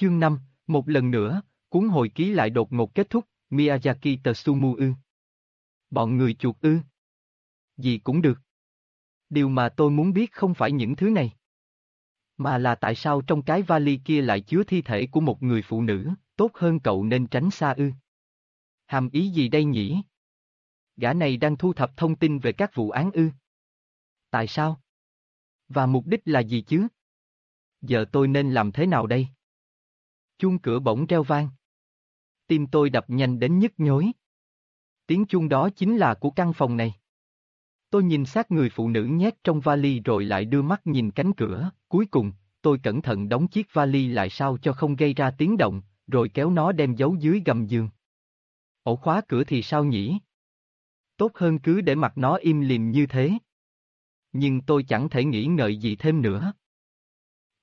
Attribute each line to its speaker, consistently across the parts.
Speaker 1: Chương 5, một lần nữa, cuốn hồi ký lại đột ngột kết thúc, Miyazaki Tsumu ư. Bọn người chuột ư. Gì cũng được. Điều mà tôi muốn biết không phải những thứ này. Mà là tại sao trong cái vali kia lại chứa thi thể của một người phụ nữ, tốt hơn cậu nên tránh xa ư. Hàm ý gì đây nhỉ? Gã này đang thu thập thông tin về các vụ án ư. Tại sao? Và mục đích là gì chứ? Giờ tôi nên làm thế nào đây? Chuông cửa bỗng reo vang. Tim tôi đập nhanh đến nhức nhối. Tiếng chuông đó chính là của căn phòng này. Tôi nhìn sát người phụ nữ nhét trong vali rồi lại đưa mắt nhìn cánh cửa, cuối cùng, tôi cẩn thận đóng chiếc vali lại sao cho không gây ra tiếng động, rồi kéo nó đem giấu dưới gầm giường. Ổ khóa cửa thì sao nhỉ? Tốt hơn cứ để mặc nó im lìm như thế. Nhưng tôi chẳng thể nghĩ ngợi gì thêm nữa.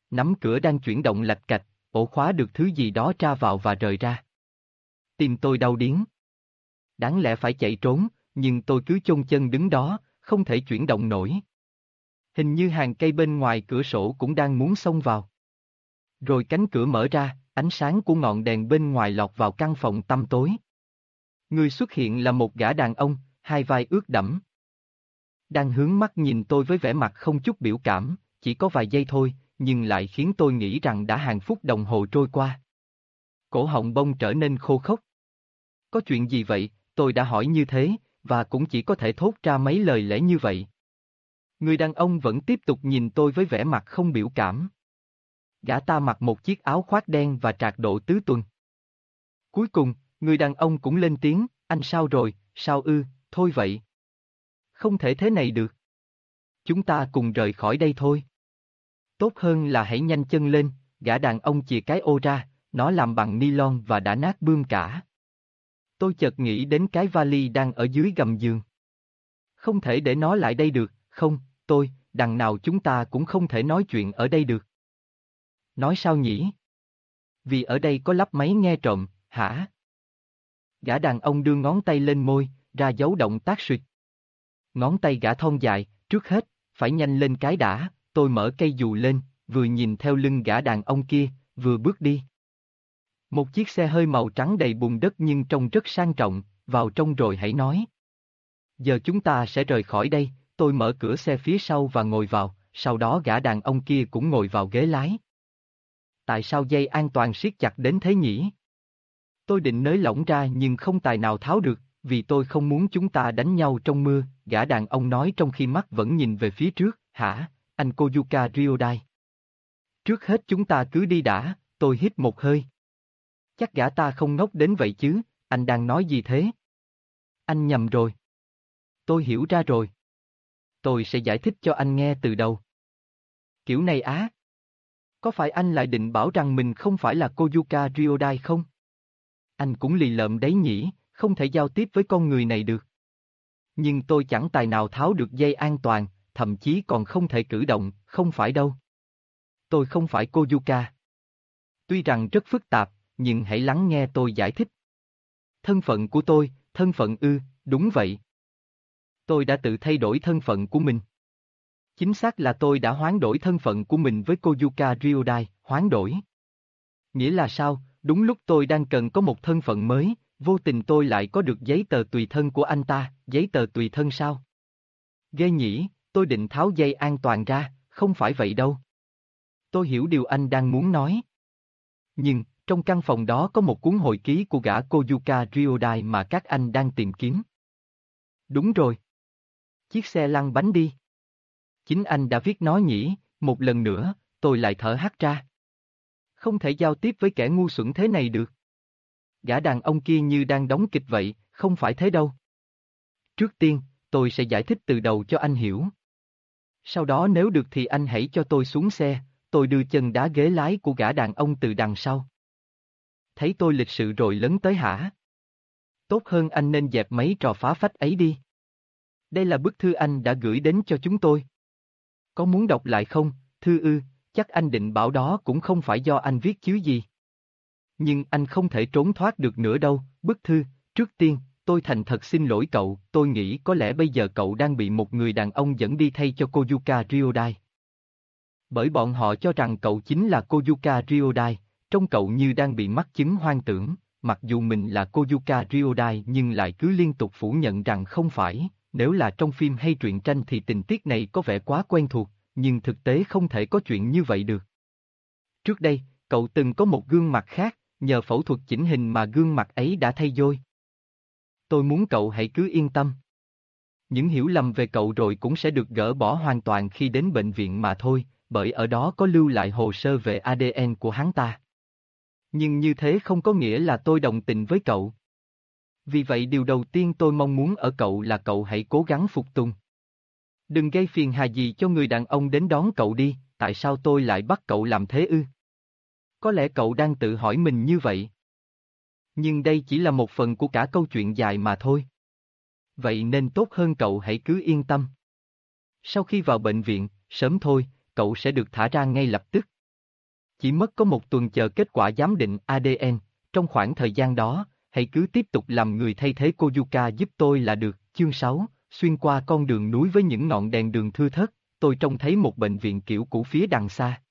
Speaker 1: Nắm cửa đang chuyển động lạch cạch, ổ khóa được thứ gì đó tra vào và rời ra. Tim tôi đau điếng. Đáng lẽ phải chạy trốn, nhưng tôi cứ chôn chân đứng đó, không thể chuyển động nổi. Hình như hàng cây bên ngoài cửa sổ cũng đang muốn xông vào. Rồi cánh cửa mở ra, ánh sáng của ngọn đèn bên ngoài lọt vào căn phòng tăm tối. Người xuất hiện là một gã đàn ông, hai vai ướt đẫm. Đang hướng mắt nhìn tôi với vẻ mặt không chút biểu cảm, chỉ có vài giây thôi, nhưng lại khiến tôi nghĩ rằng đã hàng phút đồng hồ trôi qua. Cổ họng bông trở nên khô khốc. Có chuyện gì vậy, tôi đã hỏi như thế, và cũng chỉ có thể thốt ra mấy lời lẽ như vậy. Người đàn ông vẫn tiếp tục nhìn tôi với vẻ mặt không biểu cảm. Gã ta mặc một chiếc áo khoác đen và trạc độ tứ tuần. Cuối cùng, người đàn ông cũng lên tiếng, anh sao rồi, sao ư, thôi vậy. Không thể thế này được. Chúng ta cùng rời khỏi đây thôi. Tốt hơn là hãy nhanh chân lên, gã đàn ông chìa cái ô ra, nó làm bằng nylon và đã nát bươm cả. Tôi chợt nghĩ đến cái vali đang ở dưới gầm giường. Không thể để nó lại đây được, không, tôi, đằng nào chúng ta cũng không thể nói chuyện ở đây được. Nói sao nhỉ? Vì ở đây có lắp máy nghe trộm, hả? Gã đàn ông đưa ngón tay lên môi, ra dấu động tác suyệt. Ngón tay gã thon dài, trước hết, phải nhanh lên cái đã, tôi mở cây dù lên, vừa nhìn theo lưng gã đàn ông kia, vừa bước đi. Một chiếc xe hơi màu trắng đầy bùn đất nhưng trông rất sang trọng, vào trong rồi hãy nói. Giờ chúng ta sẽ rời khỏi đây, tôi mở cửa xe phía sau và ngồi vào, sau đó gã đàn ông kia cũng ngồi vào ghế lái. Tại sao dây an toàn siết chặt đến thế nhỉ? Tôi định nới lỏng ra nhưng không tài nào tháo được, vì tôi không muốn chúng ta đánh nhau trong mưa, gã đàn ông nói trong khi mắt vẫn nhìn về phía trước, hả, anh Koyuka Ryodai. Trước hết chúng ta cứ đi đã, tôi hít một hơi. Chắc gã ta không ngốc đến vậy chứ, anh đang nói gì thế? Anh nhầm rồi. Tôi hiểu ra rồi. Tôi sẽ giải thích cho anh nghe từ đầu. Kiểu này á. Có phải anh lại định bảo rằng mình không phải là Koyuka Ryodai không? Anh cũng lì lợm đấy nhỉ, không thể giao tiếp với con người này được. Nhưng tôi chẳng tài nào tháo được dây an toàn, thậm chí còn không thể cử động, không phải đâu. Tôi không phải cô Yuka. Tuy rằng rất phức tạp, nhưng hãy lắng nghe tôi giải thích. Thân phận của tôi, thân phận ư, đúng vậy. Tôi đã tự thay đổi thân phận của mình. Chính xác là tôi đã hoán đổi thân phận của mình với cô Yuka Ryodai, hoán đổi. Nghĩa là sao, đúng lúc tôi đang cần có một thân phận mới, vô tình tôi lại có được giấy tờ tùy thân của anh ta, giấy tờ tùy thân sao? Ghê nhỉ, tôi định tháo dây an toàn ra, không phải vậy đâu. Tôi hiểu điều anh đang muốn nói. Nhưng, trong căn phòng đó có một cuốn hồi ký của gã Koyuka Ryodai mà các anh đang tìm kiếm. Đúng rồi. Chiếc xe lăn bánh đi. Chính anh đã viết nó nhỉ, một lần nữa, tôi lại thở hắt ra. Không thể giao tiếp với kẻ ngu xuẩn thế này được. Gã đàn ông kia như đang đóng kịch vậy, không phải thế đâu. Trước tiên, tôi sẽ giải thích từ đầu cho anh hiểu. Sau đó nếu được thì anh hãy cho tôi xuống xe, tôi đưa chân đá ghế lái của gã đàn ông từ đằng sau. Thấy tôi lịch sự rồi lấn tới hả? Tốt hơn anh nên dẹp mấy trò phá phách ấy đi. Đây là bức thư anh đã gửi đến cho chúng tôi. Có muốn đọc lại không, thư ư, chắc anh định bảo đó cũng không phải do anh viết chứ gì. Nhưng anh không thể trốn thoát được nữa đâu, bức thư, trước tiên, tôi thành thật xin lỗi cậu, tôi nghĩ có lẽ bây giờ cậu đang bị một người đàn ông dẫn đi thay cho Koyuka Ryodai. Bởi bọn họ cho rằng cậu chính là Koyuka Ryodai, trông cậu như đang bị mắc chứng hoang tưởng, mặc dù mình là Koyuka Ryodai nhưng lại cứ liên tục phủ nhận rằng không phải, nếu là trong phim hay truyện tranh thì tình tiết này có vẻ quá quen thuộc, nhưng thực tế không thể có chuyện như vậy được. Trước đây, cậu từng có một gương mặt khác, nhờ phẫu thuật chỉnh hình mà gương mặt ấy đã thay dôi. Tôi muốn cậu hãy cứ yên tâm. Những hiểu lầm về cậu rồi cũng sẽ được gỡ bỏ hoàn toàn khi đến bệnh viện mà thôi, bởi ở đó có lưu lại hồ sơ về ADN của hắn ta. Nhưng như thế không có nghĩa là tôi đồng tình với cậu. Vì vậy điều đầu tiên tôi mong muốn ở cậu là cậu hãy cố gắng phục tùng. Đừng gây phiền hà gì cho người đàn ông đến đón cậu đi, tại sao tôi lại bắt cậu làm thế ư? Có lẽ cậu đang tự hỏi mình như vậy. Nhưng đây chỉ là một phần của cả câu chuyện dài mà thôi. Vậy nên tốt hơn cậu hãy cứ yên tâm. Sau khi vào bệnh viện, sớm thôi, cậu sẽ được thả ra ngay lập tức. Chỉ mất có một tuần chờ kết quả giám định ADN, trong khoảng thời gian đó, hãy cứ tiếp tục làm người thay thế cô Yuka giúp tôi là được. Chương 6, xuyên qua con đường núi với những ngọn đèn đường thưa thớt, tôi trông thấy một bệnh viện kiểu cũ phía đằng xa.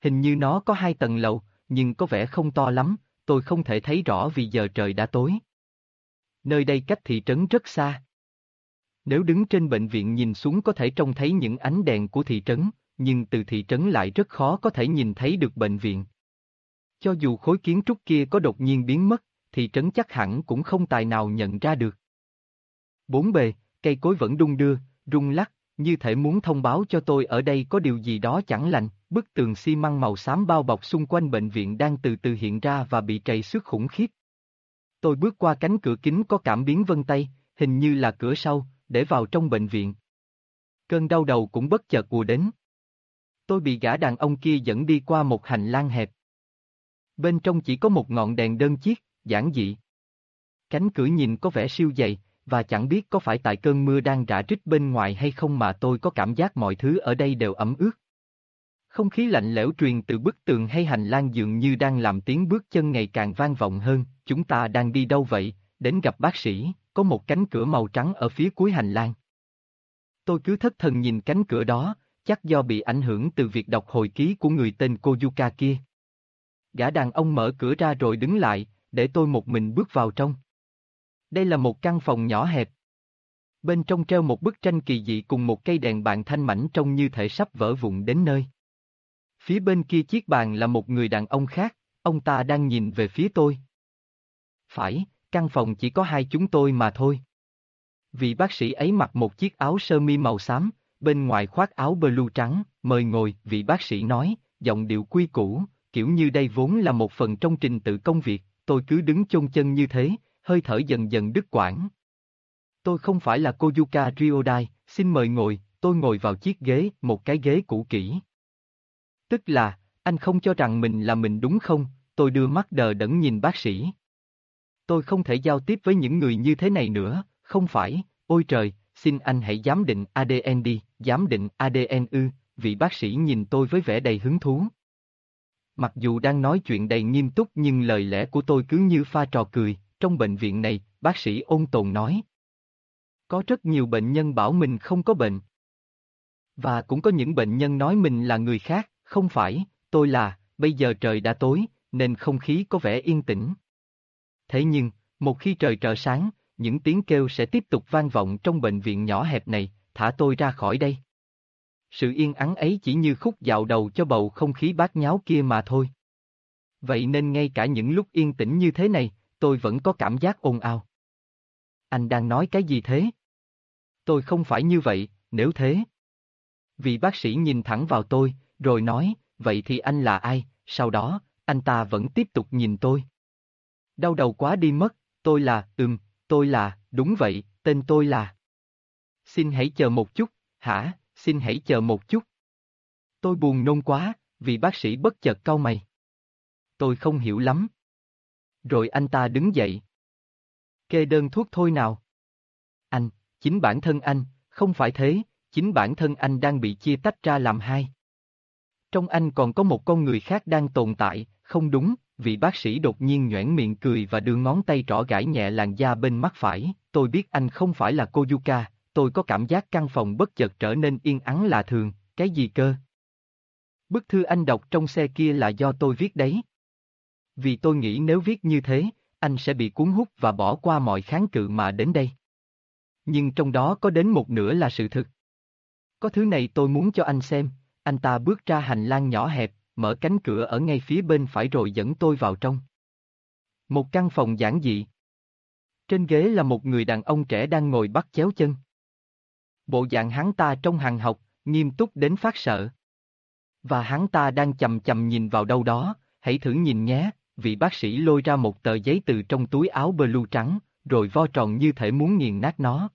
Speaker 1: Hình như nó có hai tầng lầu, nhưng có vẻ không to lắm, tôi không thể thấy rõ vì giờ trời đã tối. Nơi đây cách thị trấn rất xa. Nếu đứng trên bệnh viện nhìn xuống có thể trông thấy những ánh đèn của thị trấn, nhưng từ thị trấn lại rất khó có thể nhìn thấy được bệnh viện. Cho dù khối kiến trúc kia có đột nhiên biến mất, thị trấn chắc hẳn cũng không tài nào nhận ra được. Bốn bề, cây cối vẫn đung đưa, rung lắc, như thể muốn thông báo cho tôi ở đây có điều gì đó chẳng lành, bức tường xi măng màu xám bao bọc xung quanh bệnh viện đang từ từ hiện ra và bị trầy xước khủng khiếp. Tôi bước qua cánh cửa kính có cảm biến vân tay, hình như là cửa sau, để vào trong bệnh viện. Cơn đau đầu cũng bất chợt ùa đến. Tôi bị gã đàn ông kia dẫn đi qua một hành lang hẹp. Bên trong chỉ có một ngọn đèn đơn chiếc, giản dị. Cánh cửa nhìn có vẻ siêu dày, và chẳng biết có phải tại cơn mưa đang rã rít bên ngoài hay không mà tôi có cảm giác mọi thứ ở đây đều ẩm ướt. Không khí lạnh lẽo truyền từ bức tường hay hành lang dường như đang làm tiếng bước chân ngày càng vang vọng hơn, chúng ta đang đi đâu vậy, đến gặp bác sĩ, có một cánh cửa màu trắng ở phía cuối hành lang. Tôi cứ thất thần nhìn cánh cửa đó, chắc do bị ảnh hưởng từ việc đọc hồi ký của người tên Koyuka kia. Gã đàn ông mở cửa ra rồi đứng lại, để tôi một mình bước vào trong. Đây là một căn phòng nhỏ hẹp. Bên trong treo một bức tranh kỳ dị cùng một cây đèn bàn thanh mảnh trông như thể sắp vỡ vụn đến nơi. Phía bên kia chiếc bàn là một người đàn ông khác, ông ta đang nhìn về phía tôi. Phải, căn phòng chỉ có hai chúng tôi mà thôi. Vị bác sĩ ấy mặc một chiếc áo sơ mi màu xám, bên ngoài khoác áo blue trắng, mời ngồi, vị bác sĩ nói, giọng điệu quy củ, kiểu như đây vốn là một phần trong trình tự công việc, tôi cứ đứng chôn chân như thế, hơi thở dần dần đứt quãng. Tôi không phải là Koyuka Ryodai, xin mời ngồi, tôi ngồi vào chiếc ghế, một cái ghế cũ kỹ. Tức là, anh không cho rằng mình là mình đúng không, tôi đưa mắt đờ đẫn nhìn bác sĩ. Tôi không thể giao tiếp với những người như thế này nữa, không phải, ôi trời, xin anh hãy giám định ADN đi, giám định ADN ư, vị bác sĩ nhìn tôi với vẻ đầy hứng thú. Mặc dù đang nói chuyện đầy nghiêm túc nhưng lời lẽ của tôi cứ như pha trò cười, trong bệnh viện này, bác sĩ ôn tồn nói. Có rất nhiều bệnh nhân bảo mình không có bệnh. Và cũng có những bệnh nhân nói mình là người khác, không phải, tôi là, bây giờ trời đã tối, nên không khí có vẻ yên tĩnh. Thế nhưng, một khi trời trở sáng, những tiếng kêu sẽ tiếp tục vang vọng trong bệnh viện nhỏ hẹp này, thả tôi ra khỏi đây. Sự yên ắng ấy chỉ như khúc dạo đầu cho bầu không khí bát nháo kia mà thôi. Vậy nên ngay cả những lúc yên tĩnh như thế này, tôi vẫn có cảm giác ồn ào. Anh đang nói cái gì thế? Tôi không phải như vậy, nếu thế. Vị bác sĩ nhìn thẳng vào tôi, rồi nói, vậy thì anh là ai? Sau đó, anh ta vẫn tiếp tục nhìn tôi. Đau đầu quá đi mất, tôi là, ừm, tôi là, đúng vậy, tên tôi là. Xin hãy chờ một chút, hả, xin hãy chờ một chút. Tôi buồn nôn quá, vì bác sĩ bất chợt cau mày. Tôi không hiểu lắm. Rồi anh ta đứng dậy. Kê đơn thuốc thôi nào. Anh, chính bản thân anh, không phải thế, chính bản thân anh đang bị chia tách ra làm hai. Trong anh còn có một con người khác đang tồn tại, không đúng, vị bác sĩ đột nhiên nhoẻn miệng cười và đưa ngón tay trỏ gãi nhẹ làn da bên mắt phải, tôi biết anh không phải là Koyuka, tôi có cảm giác căn phòng bất chợt trở nên yên ắng lạ thường, cái gì cơ? Bức thư anh đọc trong xe kia là do tôi viết đấy. Vì tôi nghĩ nếu viết như thế, anh sẽ bị cuốn hút và bỏ qua mọi kháng cự mà đến đây. Nhưng trong đó có đến một nửa là sự thực. Có thứ này tôi muốn cho anh xem, anh ta bước ra hành lang nhỏ hẹp, mở cánh cửa ở ngay phía bên phải rồi dẫn tôi vào trong. Một căn phòng giản dị. Trên ghế là một người đàn ông trẻ đang ngồi bắt chéo chân. Bộ dạng hắn ta trong hàng học, nghiêm túc đến phát sợ. Và hắn ta đang chầm chầm nhìn vào đâu đó, hãy thử nhìn nhé, vị bác sĩ lôi ra một tờ giấy từ trong túi áo blue trắng, rồi vo tròn như thể muốn nghiền nát nó.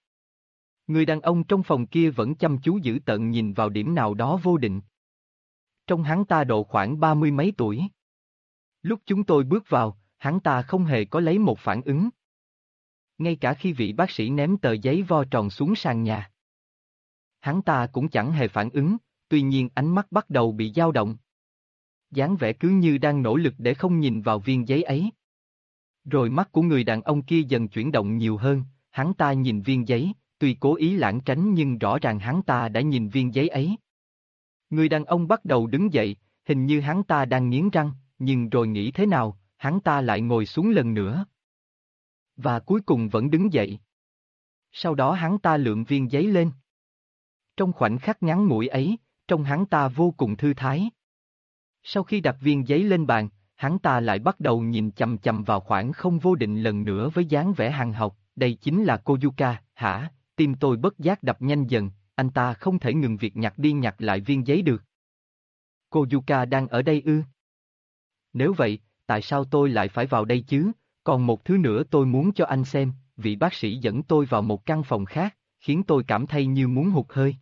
Speaker 1: Người đàn ông trong phòng kia vẫn chăm chú giữ tận nhìn vào điểm nào đó vô định. Trong hắn ta độ khoảng ba mươi mấy tuổi. Lúc chúng tôi bước vào, hắn ta không hề có lấy một phản ứng. Ngay cả khi vị bác sĩ ném tờ giấy vo tròn xuống sàn nhà. Hắn ta cũng chẳng hề phản ứng, tuy nhiên ánh mắt bắt đầu bị dao động. dáng vẻ cứ như đang nỗ lực để không nhìn vào viên giấy ấy. Rồi mắt của người đàn ông kia dần chuyển động nhiều hơn, hắn ta nhìn viên giấy, tuy cố ý lãng tránh nhưng rõ ràng hắn ta đã nhìn viên giấy ấy. Người đàn ông bắt đầu đứng dậy, hình như hắn ta đang nghiến răng, nhưng rồi nghĩ thế nào, hắn ta lại ngồi xuống lần nữa. Và cuối cùng vẫn đứng dậy. Sau đó hắn ta lượm viên giấy lên. Trong khoảnh khắc ngắn ngủi ấy, trong hắn ta vô cùng thư thái. Sau khi đặt viên giấy lên bàn, hắn ta lại bắt đầu nhìn chầm chầm vào khoảng không vô định lần nữa với dáng vẻ hàng học, đây chính là cô Yuka, hả? Tim tôi bất giác đập nhanh dần, anh ta không thể ngừng việc nhặt đi nhặt lại viên giấy được. Cô Yuka đang ở đây ư? Nếu vậy, tại sao tôi lại phải vào đây chứ? Còn một thứ nữa tôi muốn cho anh xem, vị bác sĩ dẫn tôi vào một căn phòng khác, khiến tôi cảm thấy như muốn hụt hơi.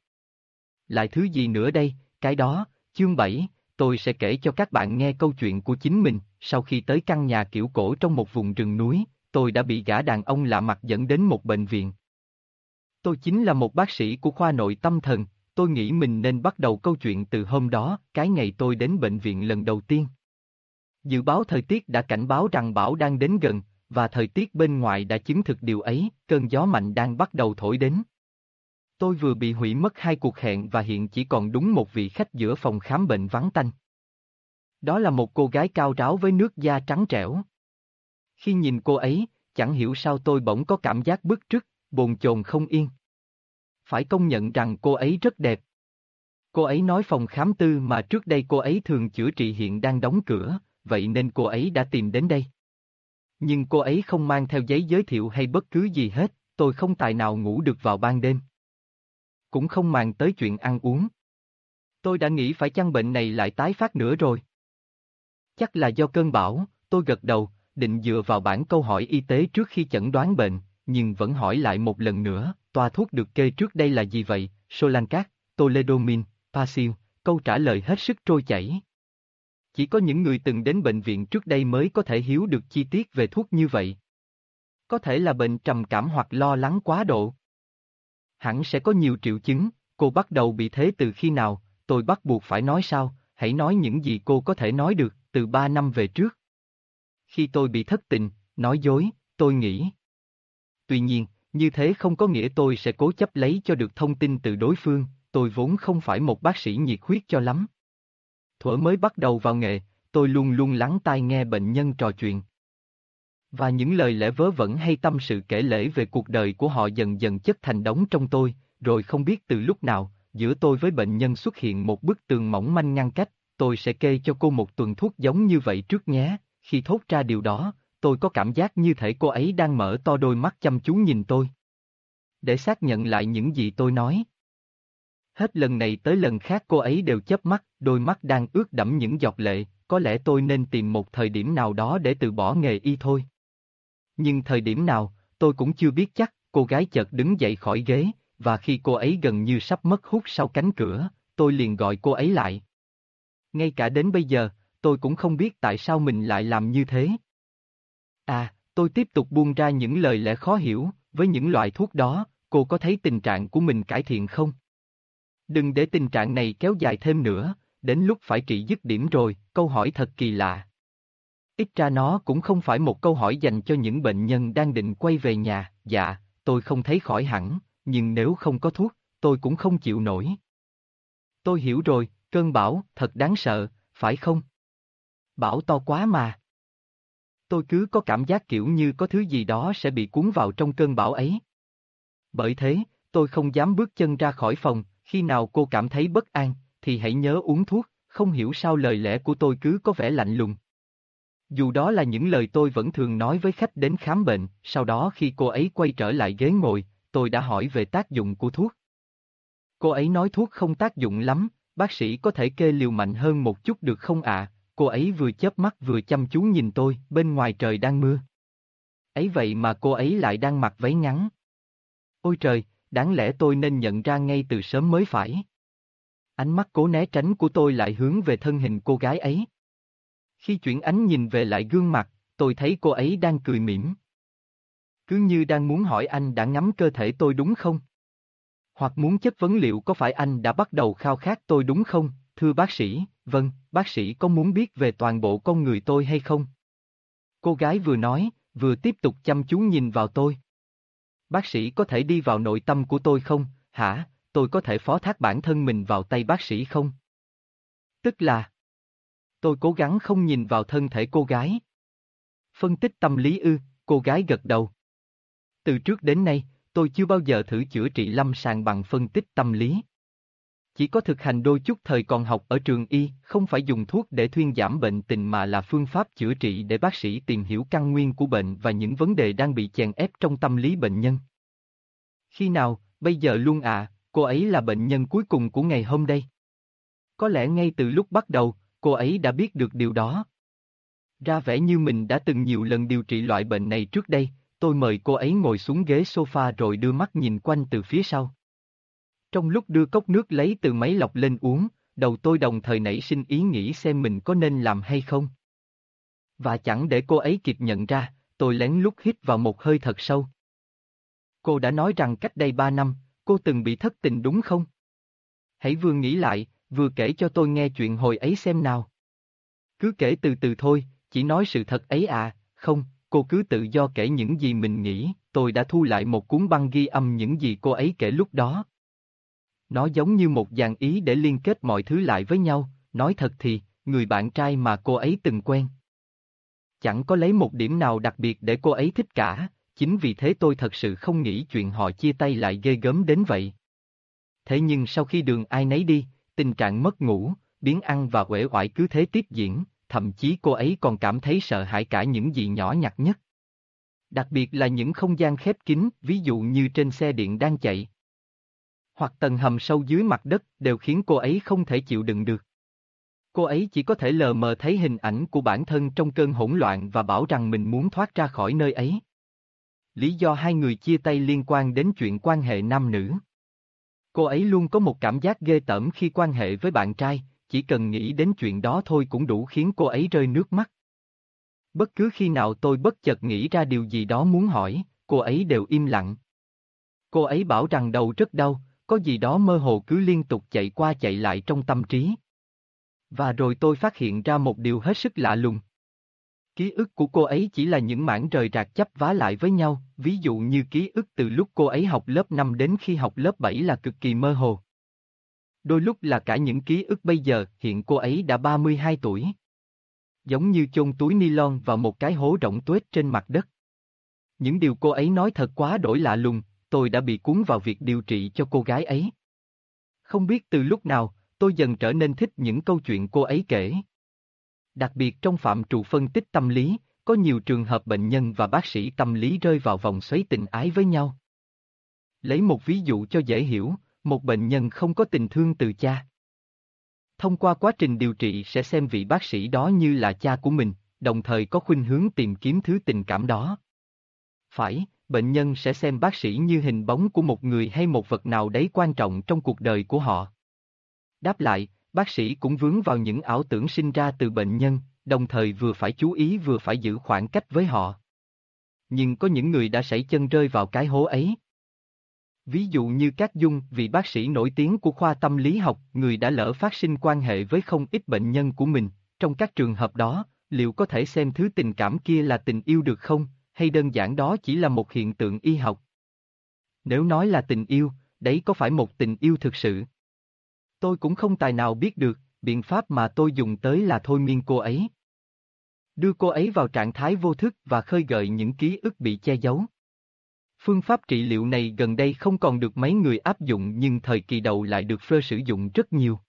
Speaker 1: Lại thứ gì nữa đây, cái đó, chương 7, tôi sẽ kể cho các bạn nghe câu chuyện của chính mình, sau khi tới căn nhà kiểu cổ trong một vùng rừng núi, tôi đã bị gã đàn ông lạ mặt dẫn đến một bệnh viện. Tôi chính là một bác sĩ của khoa nội tâm thần, tôi nghĩ mình nên bắt đầu câu chuyện từ hôm đó, cái ngày tôi đến bệnh viện lần đầu tiên. Dự báo thời tiết đã cảnh báo rằng bão đang đến gần, và thời tiết bên ngoài đã chứng thực điều ấy, cơn gió mạnh đang bắt đầu thổi đến. Tôi vừa bị hủy mất hai cuộc hẹn và hiện chỉ còn đúng một vị khách giữa phòng khám bệnh vắng tanh. Đó là một cô gái cao ráo với nước da trắng trẻo. Khi nhìn cô ấy, chẳng hiểu sao tôi bỗng có cảm giác bức trức, bồn chồn không yên. Phải công nhận rằng cô ấy rất đẹp. Cô ấy nói phòng khám tư mà trước đây cô ấy thường chữa trị hiện đang đóng cửa, vậy nên cô ấy đã tìm đến đây. Nhưng cô ấy không mang theo giấy giới thiệu hay bất cứ gì hết, tôi không tài nào ngủ được vào ban đêm. Cũng không màng tới chuyện ăn uống. Tôi đã nghĩ phải chăng bệnh này lại tái phát nữa rồi. Chắc là do cơn bão, tôi gật đầu, định dựa vào bản câu hỏi y tế trước khi chẩn đoán bệnh, nhưng vẫn hỏi lại một lần nữa, toa thuốc được kê trước đây là gì vậy, Solancat, Toledomin, Pasil, câu trả lời hết sức trôi chảy. Chỉ có những người từng đến bệnh viện trước đây mới có thể hiểu được chi tiết về thuốc như vậy. Có thể là bệnh trầm cảm hoặc lo lắng quá độ. Hẳn sẽ có nhiều triệu chứng, cô bắt đầu bị thế từ khi nào, tôi bắt buộc phải nói sao, hãy nói những gì cô có thể nói được, từ ba năm về trước. Khi tôi bị thất tình, nói dối, tôi nghĩ. Tuy nhiên, như thế không có nghĩa tôi sẽ cố chấp lấy cho được thông tin từ đối phương, tôi vốn không phải một bác sĩ nhiệt huyết cho lắm. Thuở mới bắt đầu vào nghề, tôi luôn luôn lắng tai nghe bệnh nhân trò chuyện. Và những lời lẽ vớ vẩn hay tâm sự kể lể về cuộc đời của họ dần dần chất thành đống trong tôi, rồi không biết từ lúc nào, giữa tôi với bệnh nhân xuất hiện một bức tường mỏng manh ngăn cách, tôi sẽ kê cho cô một tuần thuốc giống như vậy trước nhé, khi thốt ra điều đó, tôi có cảm giác như thể cô ấy đang mở to đôi mắt chăm chú nhìn tôi. Để xác nhận lại những gì tôi nói. Hết lần này tới lần khác cô ấy đều chớp mắt, đôi mắt đang ướt đẫm những giọt lệ, có lẽ tôi nên tìm một thời điểm nào đó để từ bỏ nghề y thôi. Nhưng thời điểm nào, tôi cũng chưa biết chắc, cô gái chợt đứng dậy khỏi ghế, và khi cô ấy gần như sắp mất hút sau cánh cửa, tôi liền gọi cô ấy lại. Ngay cả đến bây giờ, tôi cũng không biết tại sao mình lại làm như thế. À, tôi tiếp tục buông ra những lời lẽ khó hiểu, với những loại thuốc đó, cô có thấy tình trạng của mình cải thiện không? Đừng để tình trạng này kéo dài thêm nữa, đến lúc phải trị dứt điểm rồi, câu hỏi thật kỳ lạ. Ít ra nó cũng không phải một câu hỏi dành cho những bệnh nhân đang định quay về nhà, dạ, tôi không thấy khỏi hẳn, nhưng nếu không có thuốc, tôi cũng không chịu nổi. Tôi hiểu rồi, cơn bão, thật đáng sợ, phải không? Bão to quá mà. Tôi cứ có cảm giác kiểu như có thứ gì đó sẽ bị cuốn vào trong cơn bão ấy. Bởi thế, tôi không dám bước chân ra khỏi phòng, khi nào cô cảm thấy bất an, thì hãy nhớ uống thuốc, không hiểu sao lời lẽ của tôi cứ có vẻ lạnh lùng. Dù đó là những lời tôi vẫn thường nói với khách đến khám bệnh, sau đó khi cô ấy quay trở lại ghế ngồi, tôi đã hỏi về tác dụng của thuốc. Cô ấy nói thuốc không tác dụng lắm, bác sĩ có thể kê liều mạnh hơn một chút được không ạ? Cô ấy vừa chớp mắt vừa chăm chú nhìn tôi, bên ngoài trời đang mưa. Ấy vậy mà cô ấy lại đang mặc váy ngắn. Ôi trời, đáng lẽ tôi nên nhận ra ngay từ sớm mới phải. Ánh mắt cố né tránh của tôi lại hướng về thân hình cô gái ấy. Khi chuyển ánh nhìn về lại gương mặt, tôi thấy cô ấy đang cười mỉm. Cứ như đang muốn hỏi anh đã ngắm cơ thể tôi đúng không? Hoặc muốn chất vấn liệu có phải anh đã bắt đầu khao khát tôi đúng không, thưa bác sĩ, vâng, bác sĩ có muốn biết về toàn bộ con người tôi hay không? Cô gái vừa nói, vừa tiếp tục chăm chú nhìn vào tôi. Bác sĩ có thể đi vào nội tâm của tôi không, hả, tôi có thể phó thác bản thân mình vào tay bác sĩ không? Tức là... Tôi cố gắng không nhìn vào thân thể cô gái. Phân tích tâm lý ư, cô gái gật đầu. Từ trước đến nay, tôi chưa bao giờ thử chữa trị lâm sàng bằng phân tích tâm lý. Chỉ có thực hành đôi chút thời còn học ở trường y, không phải dùng thuốc để thuyên giảm bệnh tình mà là phương pháp chữa trị để bác sĩ tìm hiểu căn nguyên của bệnh và những vấn đề đang bị chèn ép trong tâm lý bệnh nhân. Khi nào, bây giờ luôn à, cô ấy là bệnh nhân cuối cùng của ngày hôm đây. Có lẽ ngay từ lúc bắt đầu, cô ấy đã biết được điều đó. Ra vẻ như mình đã từng nhiều lần điều trị loại bệnh này trước đây, tôi mời cô ấy ngồi xuống ghế sofa rồi đưa mắt nhìn quanh từ phía sau. Trong lúc đưa cốc nước lấy từ máy lọc lên uống, đầu tôi đồng thời nảy sinh ý nghĩ xem mình có nên làm hay không. Và chẳng để cô ấy kịp nhận ra, tôi lén lút hít vào một hơi thật sâu. Cô đã nói rằng cách đây ba năm, cô từng bị thất tình đúng không? Hãy vừa nghĩ lại, vừa kể cho tôi nghe chuyện hồi ấy xem nào. Cứ kể từ từ thôi, chỉ nói sự thật ấy à, không, cô cứ tự do kể những gì mình nghĩ, tôi đã thu lại một cuốn băng ghi âm những gì cô ấy kể lúc đó. Nó giống như một dàn ý để liên kết mọi thứ lại với nhau, nói thật thì, người bạn trai mà cô ấy từng quen. Chẳng có lấy một điểm nào đặc biệt để cô ấy thích cả, chính vì thế tôi thật sự không nghĩ chuyện họ chia tay lại ghê gớm đến vậy. Thế nhưng sau khi đường ai nấy đi, tình trạng mất ngủ, biến ăn và uể oải cứ thế tiếp diễn, thậm chí cô ấy còn cảm thấy sợ hãi cả những gì nhỏ nhặt nhất. Đặc biệt là những không gian khép kín, ví dụ như trên xe điện đang chạy. Hoặc tầng hầm sâu dưới mặt đất đều khiến cô ấy không thể chịu đựng được. Cô ấy chỉ có thể lờ mờ thấy hình ảnh của bản thân trong cơn hỗn loạn và bảo rằng mình muốn thoát ra khỏi nơi ấy. Lý do hai người chia tay liên quan đến chuyện quan hệ nam nữ. Cô ấy luôn có một cảm giác ghê tởm khi quan hệ với bạn trai, chỉ cần nghĩ đến chuyện đó thôi cũng đủ khiến cô ấy rơi nước mắt. Bất cứ khi nào tôi bất chợt nghĩ ra điều gì đó muốn hỏi, cô ấy đều im lặng. Cô ấy bảo rằng đầu rất đau, có gì đó mơ hồ cứ liên tục chạy qua chạy lại trong tâm trí. Và rồi tôi phát hiện ra một điều hết sức lạ lùng. Ký ức của cô ấy chỉ là những mảng rời rạc chấp vá lại với nhau, ví dụ như ký ức từ lúc cô ấy học lớp 5 đến khi học lớp 7 là cực kỳ mơ hồ. Đôi lúc là cả những ký ức bây giờ, hiện cô ấy đã 32 tuổi. Giống như chôn túi ni lon vào một cái hố rộng tuếch trên mặt đất. Những điều cô ấy nói thật quá đổi lạ lùng, tôi đã bị cuốn vào việc điều trị cho cô gái ấy. Không biết từ lúc nào, tôi dần trở nên thích những câu chuyện cô ấy kể. Đặc biệt trong phạm trù phân tích tâm lý, có nhiều trường hợp bệnh nhân và bác sĩ tâm lý rơi vào vòng xoáy tình ái với nhau. Lấy một ví dụ cho dễ hiểu, một bệnh nhân không có tình thương từ cha. Thông qua quá trình điều trị sẽ xem vị bác sĩ đó như là cha của mình, đồng thời có khuynh hướng tìm kiếm thứ tình cảm đó. Phải, bệnh nhân sẽ xem bác sĩ như hình bóng của một người hay một vật nào đấy quan trọng trong cuộc đời của họ. Đáp lại, bác sĩ cũng vướng vào những ảo tưởng sinh ra từ bệnh nhân, đồng thời vừa phải chú ý vừa phải giữ khoảng cách với họ. Nhưng có những người đã sảy chân rơi vào cái hố ấy. Ví dụ như các dung, vị bác sĩ nổi tiếng của khoa tâm lý học, người đã lỡ phát sinh quan hệ với không ít bệnh nhân của mình, trong các trường hợp đó, liệu có thể xem thứ tình cảm kia là tình yêu được không, hay đơn giản đó chỉ là một hiện tượng y học? Nếu nói là tình yêu, đấy có phải một tình yêu thực sự? Tôi cũng không tài nào biết được, biện pháp mà tôi dùng tới là thôi miên cô ấy. Đưa cô ấy vào trạng thái vô thức và khơi gợi những ký ức bị che giấu. Phương pháp trị liệu này gần đây không còn được mấy người áp dụng nhưng thời kỳ đầu lại được Freud sử dụng rất nhiều.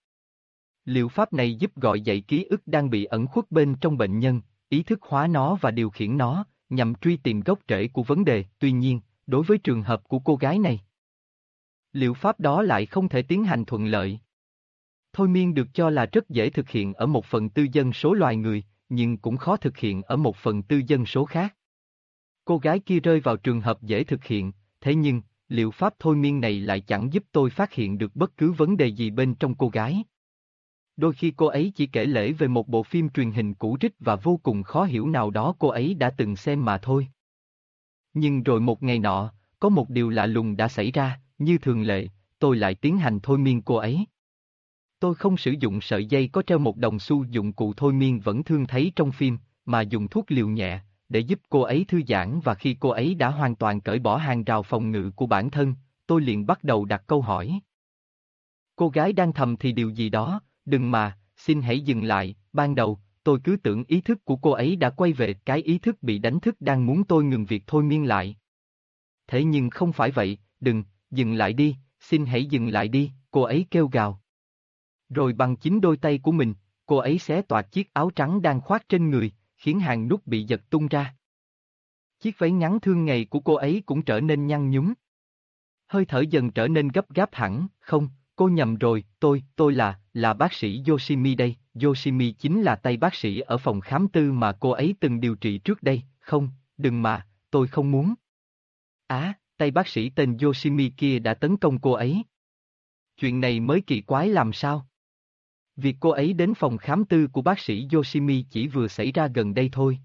Speaker 1: Liệu pháp này giúp gọi dậy ký ức đang bị ẩn khuất bên trong bệnh nhân, ý thức hóa nó và điều khiển nó, nhằm truy tìm gốc rễ của vấn đề. Tuy nhiên, đối với trường hợp của cô gái này, liệu pháp đó lại không thể tiến hành thuận lợi. Thôi miên được cho là rất dễ thực hiện ở một phần tư dân số loài người, nhưng cũng khó thực hiện ở một phần tư dân số khác. Cô gái kia rơi vào trường hợp dễ thực hiện, thế nhưng, liệu pháp thôi miên này lại chẳng giúp tôi phát hiện được bất cứ vấn đề gì bên trong cô gái. Đôi khi cô ấy chỉ kể lể về một bộ phim truyền hình cũ rích và vô cùng khó hiểu nào đó cô ấy đã từng xem mà thôi. Nhưng rồi một ngày nọ, có một điều lạ lùng đã xảy ra, như thường lệ, tôi lại tiến hành thôi miên cô ấy. Tôi không sử dụng sợi dây có treo một đồng xu dụng cụ thôi miên vẫn thường thấy trong phim, mà dùng thuốc liều nhẹ, để giúp cô ấy thư giãn và khi cô ấy đã hoàn toàn cởi bỏ hàng rào phòng ngự của bản thân, tôi liền bắt đầu đặt câu hỏi. Cô gái đang thầm thì điều gì đó, đừng mà, xin hãy dừng lại, ban đầu, tôi cứ tưởng ý thức của cô ấy đã quay về cái ý thức bị đánh thức đang muốn tôi ngừng việc thôi miên lại. Thế nhưng không phải vậy, đừng, dừng lại đi, xin hãy dừng lại đi, cô ấy kêu gào. Rồi bằng chính đôi tay của mình, cô ấy xé toạc chiếc áo trắng đang khoác trên người, khiến hàng nút bị giật tung ra. Chiếc váy ngắn thương ngày của cô ấy cũng trở nên nhăn nhúm. Hơi thở dần trở nên gấp gáp hẳn, không, cô nhầm rồi, tôi, tôi là, là bác sĩ Yoshimi đây, Yoshimi chính là tay bác sĩ ở phòng khám tư mà cô ấy từng điều trị trước đây, không, đừng mà, tôi không muốn. Á, tay bác sĩ tên Yoshimi kia đã tấn công cô ấy. Chuyện này mới kỳ quái làm sao? Việc cô ấy đến phòng khám tư của bác sĩ Yoshimi chỉ vừa xảy ra gần đây thôi.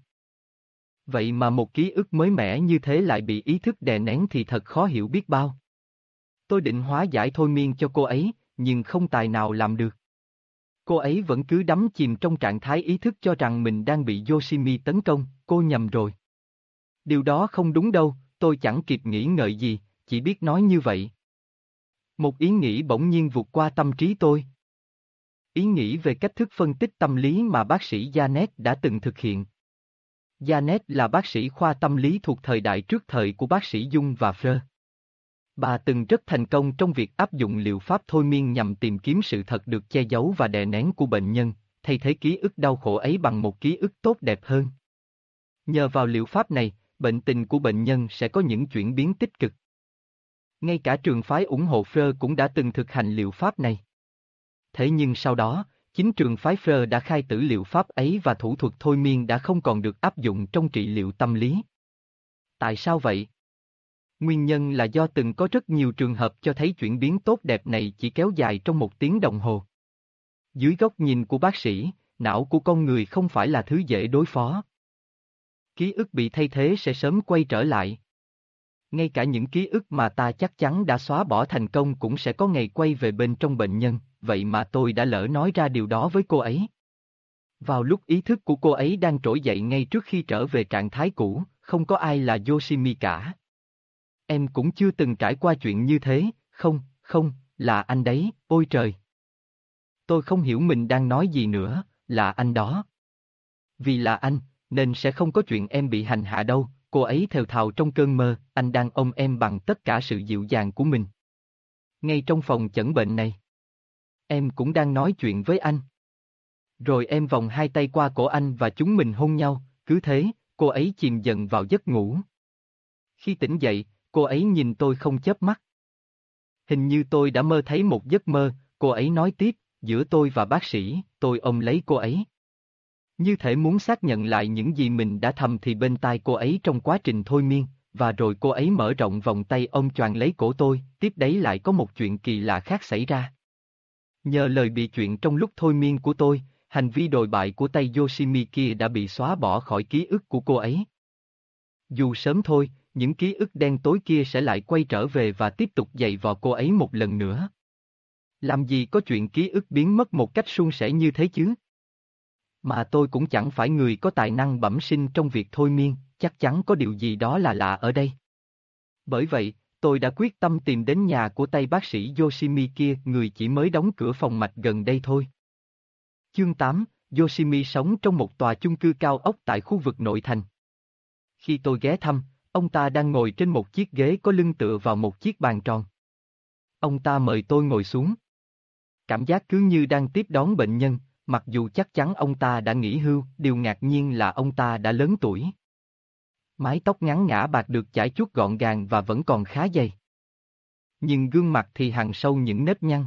Speaker 1: Vậy mà một ký ức mới mẻ như thế lại bị ý thức đè nén thì thật khó hiểu biết bao. Tôi định hóa giải thôi miên cho cô ấy, nhưng không tài nào làm được. Cô ấy vẫn cứ đắm chìm trong trạng thái ý thức cho rằng mình đang bị Yoshimi tấn công, cô nhầm rồi. Điều đó không đúng đâu, tôi chẳng kịp nghĩ ngợi gì, chỉ biết nói như vậy. Một ý nghĩ bỗng nhiên vụt qua tâm trí tôi. Ý nghĩ về cách thức phân tích tâm lý mà bác sĩ Janet đã từng thực hiện. Janet là bác sĩ khoa tâm lý thuộc thời đại trước thời của bác sĩ Dung và Freud. Bà từng rất thành công trong việc áp dụng liệu pháp thôi miên nhằm tìm kiếm sự thật được che giấu và đè nén của bệnh nhân, thay thế ký ức đau khổ ấy bằng một ký ức tốt đẹp hơn. Nhờ vào liệu pháp này, bệnh tình của bệnh nhân sẽ có những chuyển biến tích cực. Ngay cả trường phái ủng hộ Freud cũng đã từng thực hành liệu pháp này. Thế nhưng sau đó, chính trường phái Freud đã khai tử liệu pháp ấy và thủ thuật thôi miên đã không còn được áp dụng trong trị liệu tâm lý. Tại sao vậy? Nguyên nhân là do từng có rất nhiều trường hợp cho thấy chuyển biến tốt đẹp này chỉ kéo dài trong một tiếng đồng hồ. Dưới góc nhìn của bác sĩ, não của con người không phải là thứ dễ đối phó. Ký ức bị thay thế sẽ sớm quay trở lại. Ngay cả những ký ức mà ta chắc chắn đã xóa bỏ thành công cũng sẽ có ngày quay về bên trong bệnh nhân, vậy mà tôi đã lỡ nói ra điều đó với cô ấy. Vào lúc ý thức của cô ấy đang trỗi dậy ngay trước khi trở về trạng thái cũ, không có ai là Yoshimi cả. Em cũng chưa từng trải qua chuyện như thế, không, không, là anh đấy, ôi trời. Tôi không hiểu mình đang nói gì nữa, là anh đó. Vì là anh, nên sẽ không có chuyện em bị hành hạ đâu, cô ấy thều thào trong cơn mơ, anh đang ôm em bằng tất cả sự dịu dàng của mình. Ngay trong phòng chẩn bệnh này. Em cũng đang nói chuyện với anh. Rồi em vòng hai tay qua cổ anh và chúng mình hôn nhau, cứ thế, cô ấy chìm dần vào giấc ngủ. Khi tỉnh dậy, cô ấy nhìn tôi không chớp mắt. Hình như tôi đã mơ thấy một giấc mơ, cô ấy nói tiếp, giữa tôi và bác sĩ, tôi ôm lấy cô ấy. Như thể muốn xác nhận lại những gì mình đã thầm thì bên tai cô ấy trong quá trình thôi miên, và rồi cô ấy mở rộng vòng tay ôm choàng lấy cổ tôi, tiếp đấy lại có một chuyện kỳ lạ khác xảy ra. Nhờ lời bị chuyện trong lúc thôi miên của tôi, hành vi đồi bại của tay Yoshimi kia đã bị xóa bỏ khỏi ký ức của cô ấy. Dù sớm thôi, những ký ức đen tối kia sẽ lại quay trở về và tiếp tục dạy vò cô ấy một lần nữa. Làm gì có chuyện ký ức biến mất một cách suôn sẻ như thế chứ? Mà tôi cũng chẳng phải người có tài năng bẩm sinh trong việc thôi miên, chắc chắn có điều gì đó là lạ ở đây. Bởi vậy, tôi đã quyết tâm tìm đến nhà của tay bác sĩ Yoshimi kia, người chỉ mới đóng cửa phòng mạch gần đây thôi. Chương 8, Yoshimi sống trong một tòa chung cư cao ốc tại khu vực nội thành. Khi tôi ghé thăm, ông ta đang ngồi trên một chiếc ghế có lưng tựa vào một chiếc bàn tròn. Ông ta mời tôi ngồi xuống. Cảm giác cứ như đang tiếp đón bệnh nhân, mặc dù chắc chắn ông ta đã nghỉ hưu, điều ngạc nhiên là ông ta đã lớn tuổi. Mái tóc ngắn ngã bạc được chải chuốt gọn gàng và vẫn còn khá dày. Nhưng gương mặt thì hằn sâu những nếp nhăn.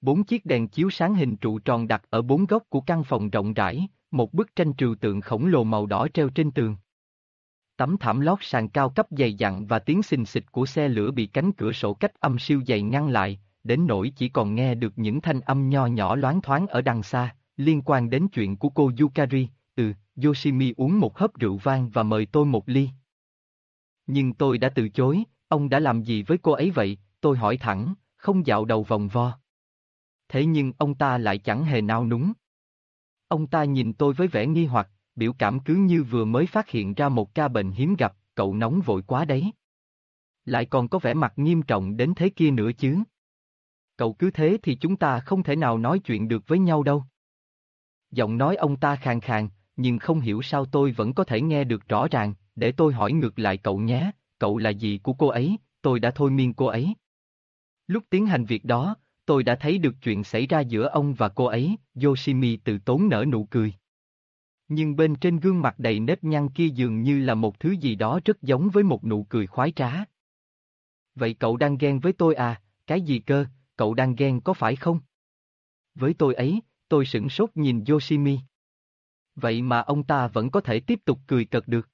Speaker 1: Bốn chiếc đèn chiếu sáng hình trụ tròn đặt ở bốn góc của căn phòng rộng rãi, một bức tranh trừu tượng khổng lồ màu đỏ treo trên tường. Tấm thảm lót sàn cao cấp dày dặn và tiếng xình xịch của xe lửa bị cánh cửa sổ cách âm siêu dày ngăn lại, đến nỗi chỉ còn nghe được những thanh âm nho nhỏ loáng thoáng ở đằng xa, liên quan đến chuyện của cô Yukari, ừ, Yoshimi uống một hớp rượu vang và mời tôi một ly. Nhưng tôi đã từ chối, ông đã làm gì với cô ấy vậy, tôi hỏi thẳng, không dạo đầu vòng vo. Thế nhưng ông ta lại chẳng hề nao núng. Ông ta nhìn tôi với vẻ nghi hoặc, biểu cảm cứ như vừa mới phát hiện ra một ca bệnh hiếm gặp, cậu nóng vội quá đấy. Lại còn có vẻ mặt nghiêm trọng đến thế kia nữa chứ. Cậu cứ thế thì chúng ta không thể nào nói chuyện được với nhau đâu. Giọng nói ông ta khàn khàn, nhưng không hiểu sao tôi vẫn có thể nghe được rõ ràng, để tôi hỏi ngược lại cậu nhé, cậu là gì của cô ấy, tôi đã thôi miên cô ấy. Lúc tiến hành việc đó, tôi đã thấy được chuyện xảy ra giữa ông và cô ấy, Yoshimi từ tốn nở nụ cười. Nhưng bên trên gương mặt đầy nếp nhăn kia dường như là một thứ gì đó rất giống với một nụ cười khoái trá. Vậy cậu đang ghen với tôi à, cái gì cơ, cậu đang ghen có phải không? Với tôi ấy, tôi sửng sốt nhìn Yoshimi. Vậy mà ông ta vẫn có thể tiếp tục cười cợt được.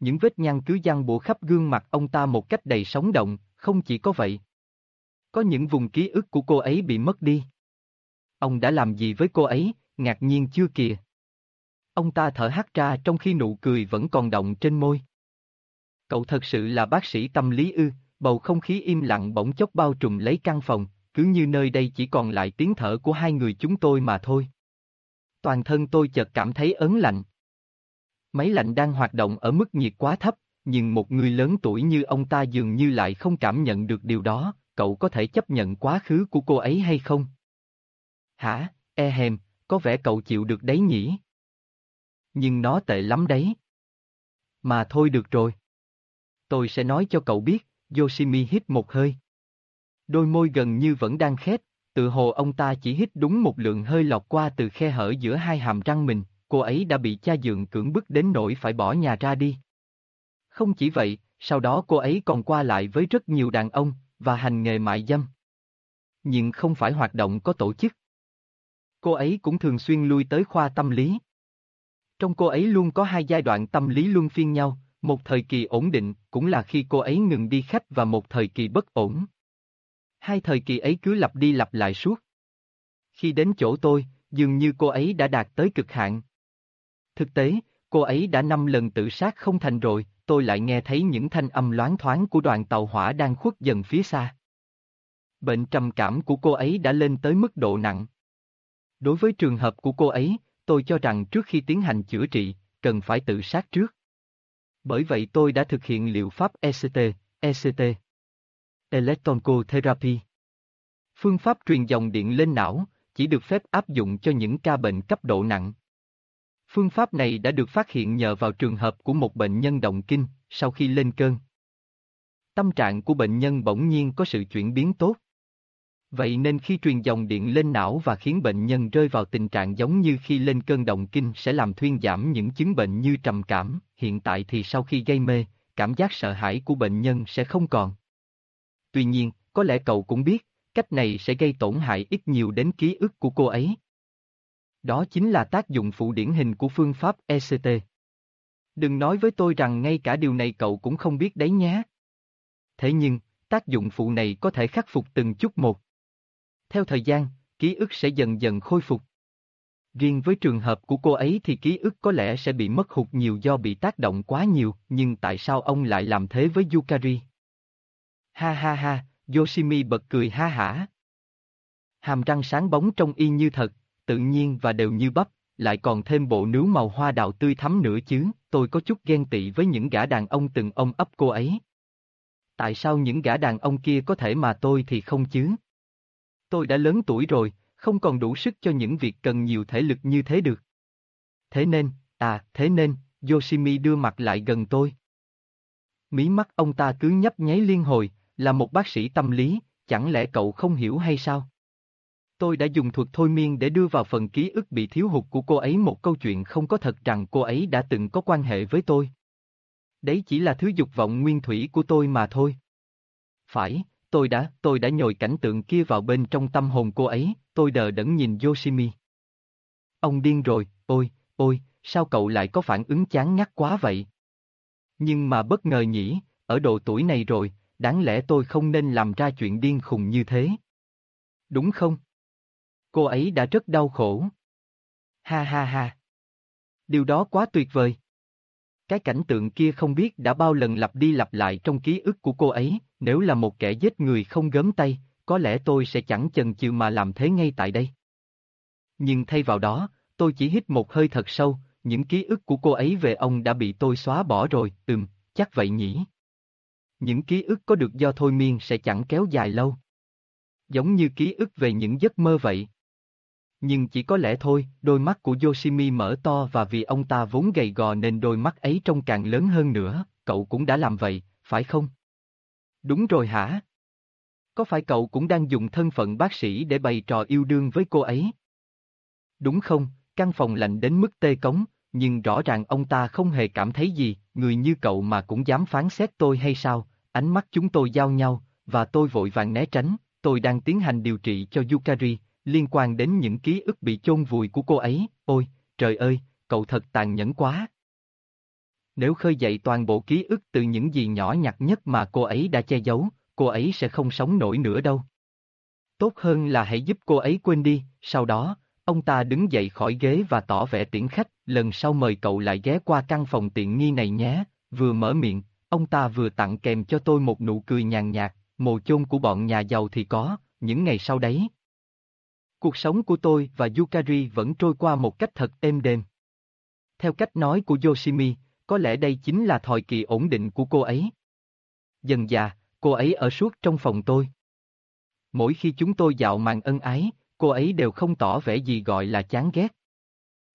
Speaker 1: Những vết nhăn cứ giăng bộ khắp gương mặt ông ta một cách đầy sống động, không chỉ có vậy. Có những vùng ký ức của cô ấy bị mất đi. Ông đã làm gì với cô ấy, ngạc nhiên chưa kìa. Ông ta thở hắt ra trong khi nụ cười vẫn còn động trên môi. Cậu thật sự là bác sĩ tâm lý ư, bầu không khí im lặng bỗng chốc bao trùm lấy căn phòng, cứ như nơi đây chỉ còn lại tiếng thở của hai người chúng tôi mà thôi. Toàn thân tôi chợt cảm thấy ớn lạnh. Máy lạnh đang hoạt động ở mức nhiệt quá thấp, nhưng một người lớn tuổi như ông ta dường như lại không cảm nhận được điều đó, cậu có thể chấp nhận quá khứ của cô ấy hay không? Hả, e hèm, có vẻ cậu chịu được đấy nhỉ? Nhưng nó tệ lắm đấy. Mà thôi được rồi. Tôi sẽ nói cho cậu biết, Yoshimi hít một hơi. Đôi môi gần như vẫn đang khét, tự hồ ông ta chỉ hít đúng một lượng hơi lọt qua từ khe hở giữa hai hàm răng mình, cô ấy đã bị cha dượng cưỡng bức đến nỗi phải bỏ nhà ra đi. Không chỉ vậy, sau đó cô ấy còn qua lại với rất nhiều đàn ông, và hành nghề mại dâm. Nhưng không phải hoạt động có tổ chức. Cô ấy cũng thường xuyên lui tới khoa tâm lý. Trong cô ấy luôn có hai giai đoạn tâm lý luân phiên nhau, một thời kỳ ổn định cũng là khi cô ấy ngừng đi khách và một thời kỳ bất ổn. Hai thời kỳ ấy cứ lặp đi lặp lại suốt. Khi đến chỗ tôi, dường như cô ấy đã đạt tới cực hạn. Thực tế, cô ấy đã năm lần tự sát không thành rồi, tôi lại nghe thấy những thanh âm loáng thoáng của đoàn tàu hỏa đang khuất dần phía xa. Bệnh trầm cảm của cô ấy đã lên tới mức độ nặng. Đối với trường hợp của cô ấy, tôi cho rằng trước khi tiến hành chữa trị, cần phải tự sát trước. Bởi vậy tôi đã thực hiện liệu pháp ECT, ECT. Electroncotherapy. Phương pháp truyền dòng điện lên não, chỉ được phép áp dụng cho những ca bệnh cấp độ nặng. Phương pháp này đã được phát hiện nhờ vào trường hợp của một bệnh nhân động kinh, sau khi lên cơn. Tâm trạng của bệnh nhân bỗng nhiên có sự chuyển biến tốt. Vậy nên khi truyền dòng điện lên não và khiến bệnh nhân rơi vào tình trạng giống như khi lên cơn động kinh sẽ làm thuyên giảm những chứng bệnh như trầm cảm, hiện tại thì sau khi gây mê, cảm giác sợ hãi của bệnh nhân sẽ không còn. Tuy nhiên, có lẽ cậu cũng biết, cách này sẽ gây tổn hại ít nhiều đến ký ức của cô ấy. Đó chính là tác dụng phụ điển hình của phương pháp ECT. Đừng nói với tôi rằng ngay cả điều này cậu cũng không biết đấy nhé. Thế nhưng, tác dụng phụ này có thể khắc phục từng chút một. Theo thời gian, ký ức sẽ dần dần khôi phục. Riêng với trường hợp của cô ấy thì ký ức có lẽ sẽ bị mất hụt nhiều do bị tác động quá nhiều, nhưng tại sao ông lại làm thế với Yukari? Ha ha ha, Yoshimi bật cười ha hả. Hàm răng sáng bóng trông y như thật, tự nhiên và đều như bắp, lại còn thêm bộ nướu màu hoa đào tươi thắm nữa chứ, tôi có chút ghen tị với những gã đàn ông từng ôm ấp cô ấy. Tại sao những gã đàn ông kia có thể mà tôi thì không chứ? Tôi đã lớn tuổi rồi, Không còn đủ sức cho những việc cần nhiều thể lực như thế được. Thế nên, à, thế nên, Yoshimi đưa mặt lại gần tôi. Mí mắt ông ta cứ nhấp nháy liên hồi, là một bác sĩ tâm lý, chẳng lẽ cậu không hiểu hay sao? Tôi đã dùng thuật thôi miên để đưa vào phần ký ức bị thiếu hụt của cô ấy một câu chuyện không có thật rằng cô ấy đã từng có quan hệ với tôi. Đấy chỉ là thứ dục vọng nguyên thủy của tôi mà thôi. Phải, tôi đã, tôi đã nhồi cảnh tượng kia vào bên trong tâm hồn cô ấy, tôi đờ đẫn nhìn Yoshimi. Ông điên rồi, ôi, ôi, sao cậu lại có phản ứng chán ngắt quá vậy? Nhưng mà bất ngờ nhỉ, ở độ tuổi này rồi, đáng lẽ tôi không nên làm ra chuyện điên khùng như thế. Đúng không? Cô ấy đã rất đau khổ. Ha ha ha. Điều đó quá tuyệt vời. Cái cảnh tượng kia không biết đã bao lần lặp đi lặp lại trong ký ức của cô ấy, nếu là một kẻ giết người không gớm tay, có lẽ tôi sẽ chẳng chần chừ mà làm thế ngay tại đây. Nhưng thay vào đó, tôi chỉ hít một hơi thật sâu, những ký ức của cô ấy về ông đã bị tôi xóa bỏ rồi, ừm, chắc vậy nhỉ. Những ký ức có được do thôi miên sẽ chẳng kéo dài lâu. Giống như ký ức về những giấc mơ vậy. Nhưng chỉ có lẽ thôi, đôi mắt của Yoshimi mở to và vì ông ta vốn gầy gò nên đôi mắt ấy trông càng lớn hơn nữa, cậu cũng đã làm vậy, phải không? Đúng rồi hả? Có phải cậu cũng đang dùng thân phận bác sĩ để bày trò yêu đương với cô ấy? Đúng không, căn phòng lạnh đến mức tê cống, nhưng rõ ràng ông ta không hề cảm thấy gì, người như cậu mà cũng dám phán xét tôi hay sao, ánh mắt chúng tôi giao nhau, và tôi vội vàng né tránh, tôi đang tiến hành điều trị cho Yukari, liên quan đến những ký ức bị chôn vùi của cô ấy, ôi, trời ơi, cậu thật tàn nhẫn quá. Nếu khơi dậy toàn bộ ký ức từ những gì nhỏ nhặt nhất mà cô ấy đã che giấu, cô ấy sẽ không sống nổi nữa đâu. Tốt hơn là hãy giúp cô ấy quên đi, sau đó, ông ta đứng dậy khỏi ghế và tỏ vẻ tiễn khách, lần sau mời cậu lại ghé qua căn phòng tiện nghi này nhé, vừa mở miệng, ông ta vừa tặng kèm cho tôi một nụ cười nhàn nhạt, mồ chôn của bọn nhà giàu thì có, những ngày sau đấy. Cuộc sống của tôi và Yukari vẫn trôi qua một cách thật êm đềm. Theo cách nói của Yoshimi, có lẽ đây chính là thời kỳ ổn định của cô ấy. Dần già, cô ấy ở suốt trong phòng tôi. Mỗi khi chúng tôi dạo màn ân ái, cô ấy đều không tỏ vẻ gì gọi là chán ghét.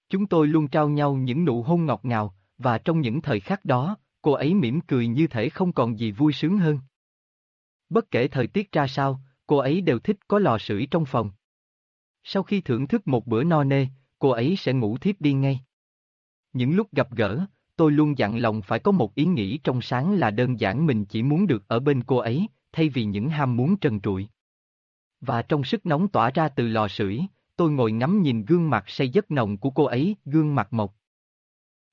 Speaker 1: Chúng tôi luôn trao nhau những nụ hôn ngọt ngào, và trong những thời khắc đó, cô ấy mỉm cười như thể không còn gì vui sướng hơn. Bất kể thời tiết ra sao, cô ấy đều thích có lò sưởi trong phòng. Sau khi thưởng thức một bữa no nê, cô ấy sẽ ngủ thiếp đi ngay. Những lúc gặp gỡ, tôi luôn dặn lòng phải có một ý nghĩ trong sáng là đơn giản mình chỉ muốn được ở bên cô ấy, thay vì những ham muốn trần trụi. Và trong sức nóng tỏa ra từ lò sưởi, tôi ngồi ngắm nhìn gương mặt say giấc nồng của cô ấy, gương mặt mộc.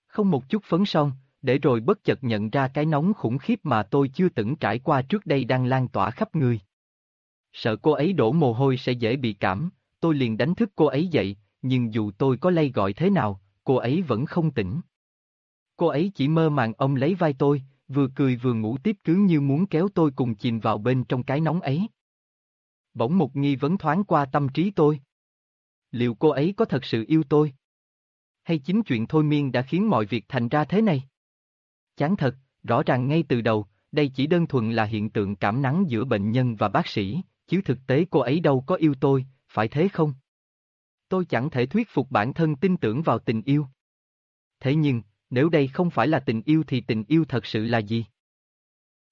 Speaker 1: Không một chút phấn son, để rồi bất chợt nhận ra cái nóng khủng khiếp mà tôi chưa từng trải qua trước đây đang lan tỏa khắp người. Sợ cô ấy đổ mồ hôi sẽ dễ bị cảm, tôi liền đánh thức cô ấy dậy, nhưng dù tôi có lay gọi thế nào, cô ấy vẫn không tỉnh. Cô ấy chỉ mơ màng ông lấy vai tôi, vừa cười vừa ngủ tiếp cứ như muốn kéo tôi cùng chìm vào bên trong cái nóng ấy. Bỗng một nghi vấn thoáng qua tâm trí tôi. Liệu cô ấy có thật sự yêu tôi? Hay chính chuyện thôi miên đã khiến mọi việc thành ra thế này? Chán thật, rõ ràng ngay từ đầu, đây chỉ đơn thuần là hiện tượng cảm nắng giữa bệnh nhân và bác sĩ, chứ thực tế cô ấy đâu có yêu tôi, phải thế không? Tôi chẳng thể thuyết phục bản thân tin tưởng vào tình yêu. Thế nhưng, nếu đây không phải là tình yêu thì tình yêu thật sự là gì?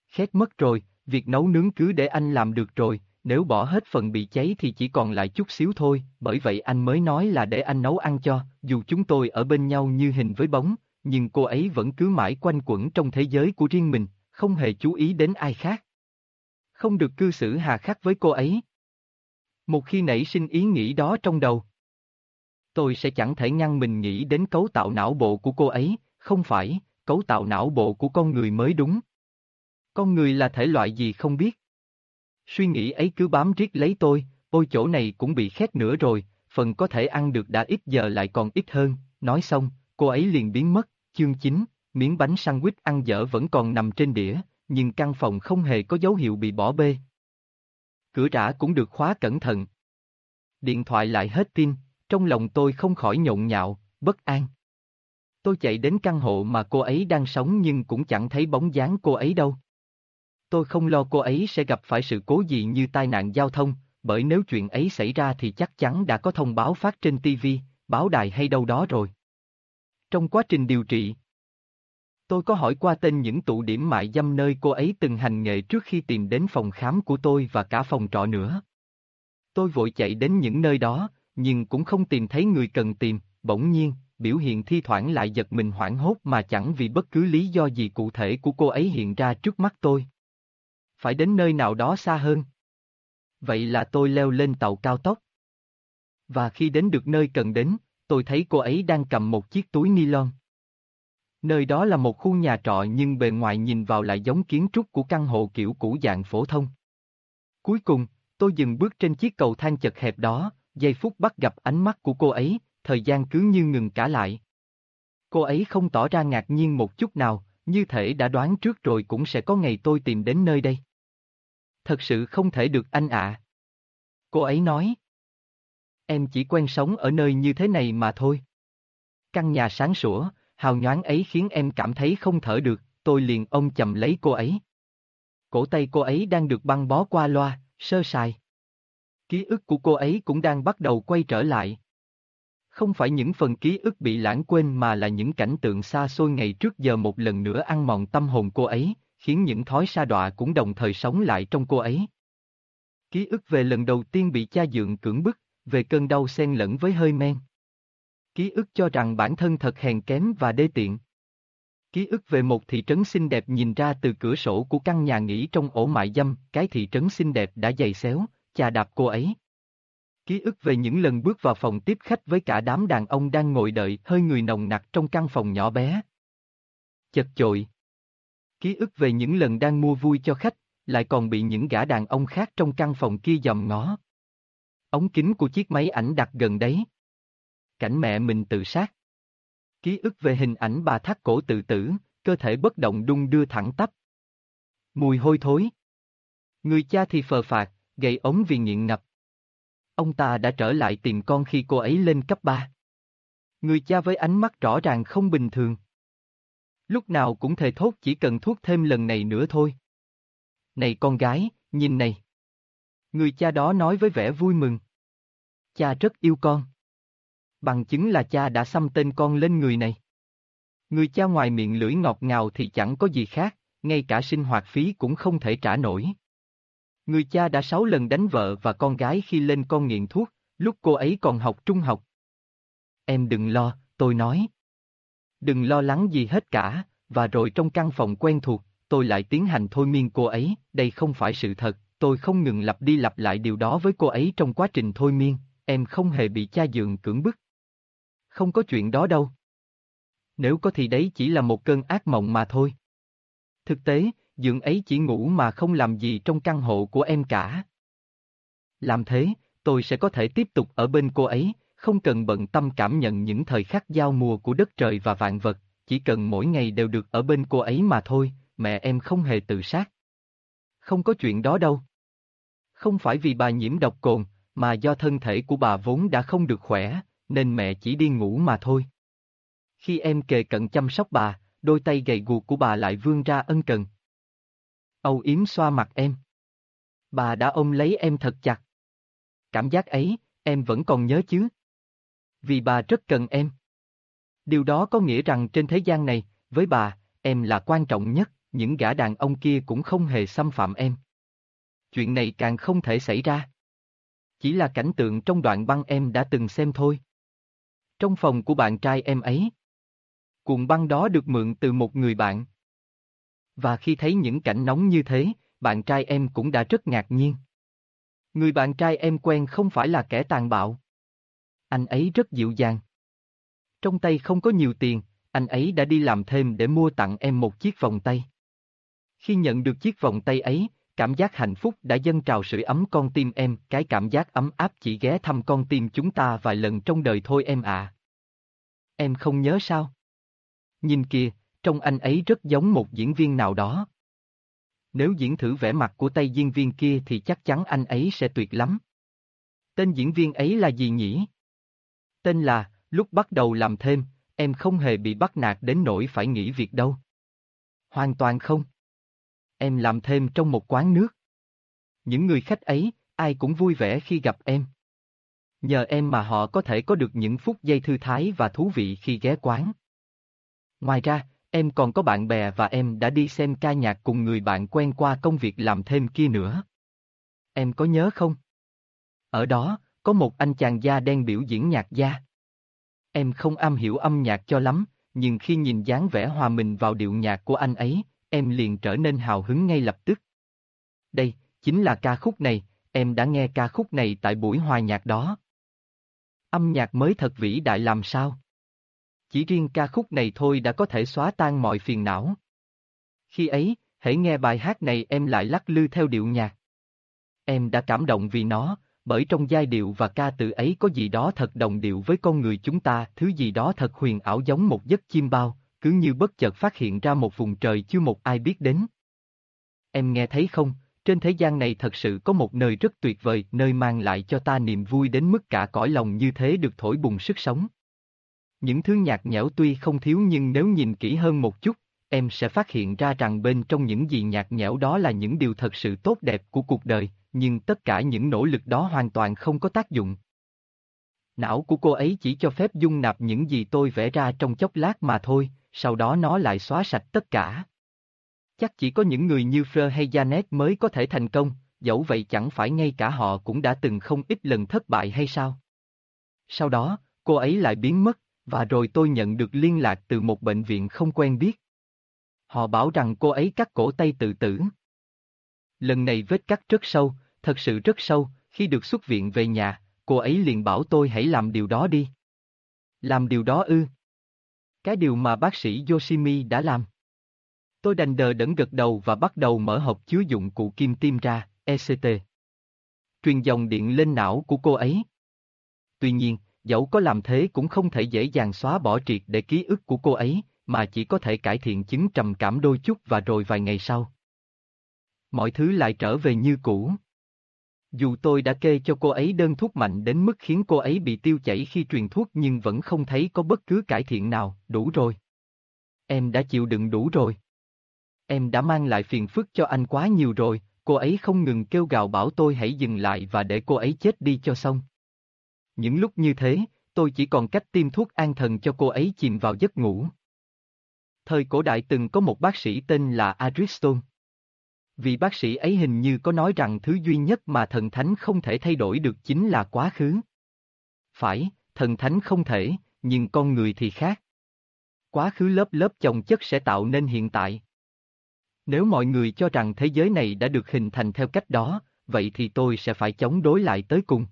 Speaker 1: Khét mất rồi, việc nấu nướng cứ để anh làm được rồi, nếu bỏ hết phần bị cháy thì chỉ còn lại chút xíu thôi, bởi vậy anh mới nói là để anh nấu ăn cho, dù chúng tôi ở bên nhau như hình với bóng, nhưng cô ấy vẫn cứ mãi quanh quẩn trong thế giới của riêng mình, không hề chú ý đến ai khác. Không được cư xử hà khắc với cô ấy. Một khi nảy sinh ý nghĩ đó trong đầu, tôi sẽ chẳng thể ngăn mình nghĩ đến cấu tạo não bộ của cô ấy, không phải, cấu tạo não bộ của con người mới đúng. Con người là thể loại gì không biết. Suy nghĩ ấy cứ bám riết lấy tôi, ôi chỗ này cũng bị khét nữa rồi, phần có thể ăn được đã ít giờ lại còn ít hơn, nói xong, cô ấy liền biến mất, chương 9, miếng bánh sandwich ăn dở vẫn còn nằm trên đĩa, nhưng căn phòng không hề có dấu hiệu bị bỏ bê. Cửa rã cũng được khóa cẩn thận. Điện thoại lại hết pin, trong lòng tôi không khỏi nhộn nhạo, bất an. Tôi chạy đến căn hộ mà cô ấy đang sống nhưng cũng chẳng thấy bóng dáng cô ấy đâu. Tôi không lo cô ấy sẽ gặp phải sự cố gì như tai nạn giao thông, bởi nếu chuyện ấy xảy ra thì chắc chắn đã có thông báo phát trên TV, báo đài hay đâu đó rồi. Trong quá trình điều trị, tôi có hỏi qua tên những tụ điểm mại dâm nơi cô ấy từng hành nghề trước khi tìm đến phòng khám của tôi và cả phòng trọ nữa. Tôi vội chạy đến những nơi đó, nhưng cũng không tìm thấy người cần tìm, bỗng nhiên, biểu hiện thi thoảng lại giật mình hoảng hốt mà chẳng vì bất cứ lý do gì cụ thể của cô ấy hiện ra trước mắt tôi. Phải đến nơi nào đó xa hơn. Vậy là tôi leo lên tàu cao tốc. Và khi đến được nơi cần đến, tôi thấy cô ấy đang cầm một chiếc túi ni lông. Nơi đó là một khu nhà trọ nhưng bề ngoài nhìn vào lại giống kiến trúc của căn hộ kiểu cũ dạng phổ thông. Cuối cùng, tôi dừng bước trên chiếc cầu thang chật hẹp đó, giây phút bắt gặp ánh mắt của cô ấy, thời gian cứ như ngừng cả lại. Cô ấy không tỏ ra ngạc nhiên một chút nào, như thể đã đoán trước rồi cũng sẽ có ngày tôi tìm đến nơi đây. Thật sự không thể được anh ạ. Cô ấy nói. Em chỉ quen sống ở nơi như thế này mà thôi. Căn nhà sáng sủa, hào nhoáng ấy khiến em cảm thấy không thở được, tôi liền ôm chầm lấy cô ấy. Cổ tay cô ấy đang được băng bó qua loa, sơ sài. Ký ức của cô ấy cũng đang bắt đầu quay trở lại. Không phải những phần ký ức bị lãng quên mà là những cảnh tượng xa xôi ngày trước giờ một lần nữa ăn mòn tâm hồn cô ấy, khiến những thói sa đọa cũng đồng thời sống lại trong cô ấy. Ký ức về lần đầu tiên bị cha dượng cưỡng bức, về cơn đau xen lẫn với hơi men. Ký ức cho rằng bản thân thật hèn kém và đê tiện. Ký ức về một thị trấn xinh đẹp nhìn ra từ cửa sổ của căn nhà nghỉ trong ổ mại dâm, cái thị trấn xinh đẹp đã dày xéo, chà đạp cô ấy. Ký ức về những lần bước vào phòng tiếp khách với cả đám đàn ông đang ngồi đợi hơi người nồng nặc trong căn phòng nhỏ bé. Chật chội. Ký ức về những lần đang mua vui cho khách, lại còn bị những gã đàn ông khác trong căn phòng kia dòm ngó. Ống kính của chiếc máy ảnh đặt gần đấy. Cảnh mẹ mình tự sát. Ký ức về hình ảnh bà thắt cổ tự tử, cơ thể bất động đung đưa thẳng tắp. Mùi hôi thối. Người cha thì phờ phạt, gầy ống vì nghiện ngập. Ông ta đã trở lại tìm con khi cô ấy lên cấp 3. Người cha với ánh mắt rõ ràng không bình thường. Lúc nào cũng thề thốt chỉ cần thuốc thêm lần này nữa thôi. Này con gái, nhìn này. Người cha đó nói với vẻ vui mừng. Cha rất yêu con. Bằng chứng là cha đã xăm tên con lên người này. Người cha ngoài miệng lưỡi ngọt ngào thì chẳng có gì khác, ngay cả sinh hoạt phí cũng không thể trả nổi. Người cha đã sáu lần đánh vợ và con gái khi lên con nghiện thuốc, lúc cô ấy còn học trung học. Em đừng lo, tôi nói. Đừng lo lắng gì hết cả, và rồi trong căn phòng quen thuộc, tôi lại tiến hành thôi miên cô ấy, đây không phải sự thật, tôi không ngừng lặp đi lặp lại điều đó với cô ấy trong quá trình thôi miên, em không hề bị cha dượng cưỡng bức. Không có chuyện đó đâu. Nếu có thì đấy chỉ là một cơn ác mộng mà thôi. Thực tế, dượng ấy chỉ ngủ mà không làm gì trong căn hộ của em cả. Làm thế, tôi sẽ có thể tiếp tục ở bên cô ấy, không cần bận tâm cảm nhận những thời khắc giao mùa của đất trời và vạn vật, chỉ cần mỗi ngày đều được ở bên cô ấy mà thôi, mẹ em không hề tự sát. Không có chuyện đó đâu. Không phải vì bà nhiễm độc cồn, mà do thân thể của bà vốn đã không được khỏe, nên mẹ chỉ đi ngủ mà thôi. Khi em kề cận chăm sóc bà, đôi tay gầy guộc của bà lại vươn ra ân cần. Âu yếm xoa mặt em. Bà đã ôm lấy em thật chặt. Cảm giác ấy, em vẫn còn nhớ chứ? Vì bà rất cần em. Điều đó có nghĩa rằng trên thế gian này, với bà, em là quan trọng nhất, những gã đàn ông kia cũng không hề xâm phạm em. Chuyện này càng không thể xảy ra. Chỉ là cảnh tượng trong đoạn băng em đã từng xem thôi. Trong phòng của bạn trai em ấy. Cuộn băng đó được mượn từ một người bạn. Và khi thấy những cảnh nóng như thế, bạn trai em cũng đã rất ngạc nhiên. Người bạn trai em quen không phải là kẻ tàn bạo. Anh ấy rất dịu dàng. Trong tay không có nhiều tiền, anh ấy đã đi làm thêm để mua tặng em một chiếc vòng tay. Khi nhận được chiếc vòng tay ấy, cảm giác hạnh phúc đã dâng trào sưởi ấm con tim em, cái cảm giác ấm áp chỉ ghé thăm con tim chúng ta vài lần trong đời thôi em ạ. Em không nhớ sao? Nhìn kìa, trong anh ấy rất giống một diễn viên nào đó. Nếu diễn thử vẻ mặt của tay diễn viên kia thì chắc chắn anh ấy sẽ tuyệt lắm. Tên diễn viên ấy là gì nhỉ? Tên là, lúc bắt đầu làm thêm, em không hề bị bắt nạt đến nỗi phải nghỉ việc đâu. Hoàn toàn không. Em làm thêm trong một quán nước. Những người khách ấy, ai cũng vui vẻ khi gặp em. Nhờ em mà họ có thể có được những phút giây thư thái và thú vị khi ghé quán. Ngoài ra, em còn có bạn bè và em đã đi xem ca nhạc cùng người bạn quen qua công việc làm thêm kia nữa. Em có nhớ không? Ở đó, có một anh chàng da đen biểu diễn nhạc da. Em không am hiểu âm nhạc cho lắm, nhưng khi nhìn dáng vẻ hòa mình vào điệu nhạc của anh ấy, em liền trở nên hào hứng ngay lập tức. Đây, chính là ca khúc này, em đã nghe ca khúc này tại buổi hòa nhạc đó. Âm nhạc mới thật vĩ đại làm sao? Chỉ riêng ca khúc này thôi đã có thể xóa tan mọi phiền não. Khi ấy, hãy nghe bài hát này em lại lắc lư theo điệu nhạc. Em đã cảm động vì nó, bởi trong giai điệu và ca từ ấy có gì đó thật đồng điệu với con người chúng ta, thứ gì đó thật huyền ảo giống một giấc chim bao, cứ như bất chợt phát hiện ra một vùng trời chưa một ai biết đến. Em nghe thấy không, trên thế gian này thật sự có một nơi rất tuyệt vời, nơi mang lại cho ta niềm vui đến mức cả cõi lòng như thế được thổi bùng sức sống. Những thứ nhạt nhẽo tuy không thiếu nhưng nếu nhìn kỹ hơn một chút, em sẽ phát hiện ra rằng bên trong những gì nhạt nhẽo đó là những điều thật sự tốt đẹp của cuộc đời, nhưng tất cả những nỗ lực đó hoàn toàn không có tác dụng. Não của cô ấy chỉ cho phép dung nạp những gì tôi vẽ ra trong chốc lát mà thôi, sau đó nó lại xóa sạch tất cả. Chắc chỉ có những người như Fleur hay Janet mới có thể thành công, dẫu vậy chẳng phải ngay cả họ cũng đã từng không ít lần thất bại hay sao? Sau đó, cô ấy lại biến mất, và rồi tôi nhận được liên lạc từ một bệnh viện không quen biết. Họ bảo rằng cô ấy cắt cổ tay tự tử. Lần này vết cắt rất sâu, thật sự rất sâu, khi được xuất viện về nhà, cô ấy liền bảo tôi hãy làm điều đó đi. Làm điều đó ư? Cái điều mà bác sĩ Yoshimi đã làm. Tôi đành đờ đẫn gật đầu và bắt đầu mở hộp chứa dụng cụ kim tiêm ra, ECT. Truyền dòng điện lên não của cô ấy. Tuy nhiên, dẫu có làm thế cũng không thể dễ dàng xóa bỏ triệt để ký ức của cô ấy, mà chỉ có thể cải thiện chứng trầm cảm đôi chút và rồi vài ngày sau. Mọi thứ lại trở về như cũ. Dù tôi đã kê cho cô ấy đơn thuốc mạnh đến mức khiến cô ấy bị tiêu chảy khi truyền thuốc nhưng vẫn không thấy có bất cứ cải thiện nào, đủ rồi. Em đã chịu đựng đủ rồi. Em đã mang lại phiền phức cho anh quá nhiều rồi, cô ấy không ngừng kêu gào bảo tôi hãy dừng lại và để cô ấy chết đi cho xong. Những lúc như thế, tôi chỉ còn cách tiêm thuốc an thần cho cô ấy chìm vào giấc ngủ. Thời cổ đại từng có một bác sĩ tên là Ariston. Vì bác sĩ ấy hình như có nói rằng thứ duy nhất mà thần thánh không thể thay đổi được chính là quá khứ. Phải, thần thánh không thể, nhưng con người thì khác. Quá khứ lớp lớp chồng chất sẽ tạo nên hiện tại. Nếu mọi người cho rằng thế giới này đã được hình thành theo cách đó, vậy thì tôi sẽ phải chống đối lại tới cùng.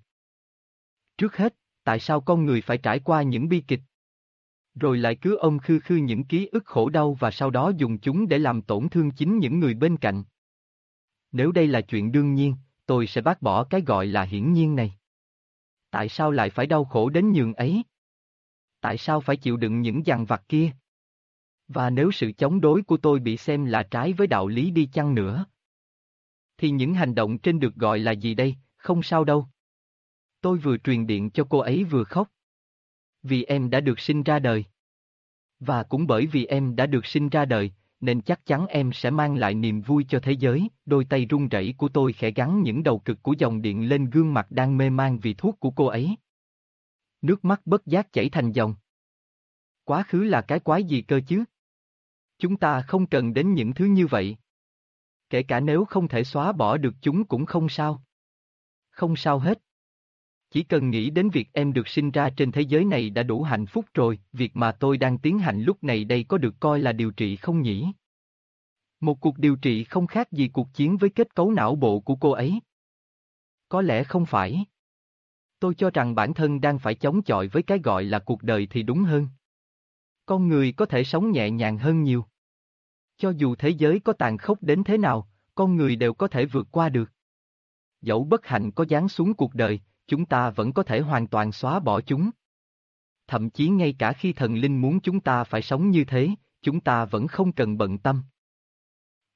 Speaker 1: Trước hết, tại sao con người phải trải qua những bi kịch? Rồi lại cứ ôm khư khư những ký ức khổ đau và sau đó dùng chúng để làm tổn thương chính những người bên cạnh. Nếu đây là chuyện đương nhiên, tôi sẽ bác bỏ cái gọi là hiển nhiên này. Tại sao lại phải đau khổ đến nhường ấy? Tại sao phải chịu đựng những dằn vặt kia? Và nếu sự chống đối của tôi bị xem là trái với đạo lý đi chăng nữa? Thì những hành động trên được gọi là gì đây, không sao đâu. Tôi vừa truyền điện cho cô ấy vừa khóc. Vì em đã được sinh ra đời. Và cũng bởi vì em đã được sinh ra đời, nên chắc chắn em sẽ mang lại niềm vui cho thế giới. Đôi tay run rẩy của tôi khẽ gắn những đầu cực của dòng điện lên gương mặt đang mê man vì thuốc của cô ấy. Nước mắt bất giác chảy thành dòng. Quá khứ là cái quái gì cơ chứ? Chúng ta không cần đến những thứ như vậy. Kể cả nếu không thể xóa bỏ được chúng cũng không sao. Không sao hết. Chỉ cần nghĩ đến việc em được sinh ra trên thế giới này đã đủ hạnh phúc rồi, việc mà tôi đang tiến hành lúc này đây có được coi là điều trị không nhỉ? Một cuộc điều trị không khác gì cuộc chiến với kết cấu não bộ của cô ấy. Có lẽ không phải. Tôi cho rằng bản thân đang phải chống chọi với cái gọi là cuộc đời thì đúng hơn. Con người có thể sống nhẹ nhàng hơn nhiều. Cho dù thế giới có tàn khốc đến thế nào, con người đều có thể vượt qua được. Dẫu bất hạnh có giáng xuống cuộc đời, chúng ta vẫn có thể hoàn toàn xóa bỏ chúng. Thậm chí ngay cả khi thần linh muốn chúng ta phải sống như thế, chúng ta vẫn không cần bận tâm.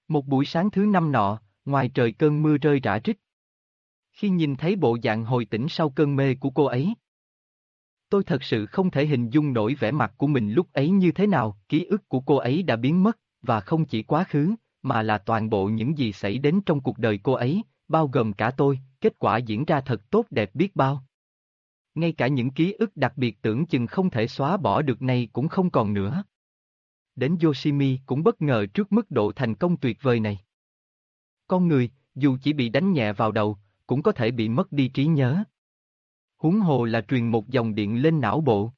Speaker 1: Một buổi sáng thứ năm nọ, ngoài trời cơn mưa rơi rã rích. Khi nhìn thấy bộ dạng hồi tỉnh sau cơn mê của cô ấy, tôi thật sự không thể hình dung nổi vẻ mặt của mình lúc ấy như thế nào, ký ức của cô ấy đã biến mất, và không chỉ quá khứ, mà là toàn bộ những gì xảy đến trong cuộc đời cô ấy, bao gồm cả tôi, kết quả diễn ra thật tốt đẹp biết bao. Ngay cả những ký ức đặc biệt tưởng chừng không thể xóa bỏ được này cũng không còn nữa. Đến Yoshimi cũng bất ngờ trước mức độ thành công tuyệt vời này. Con người, dù chỉ bị đánh nhẹ vào đầu, cũng có thể bị mất đi trí nhớ. Huống hồ là truyền một dòng điện lên não bộ.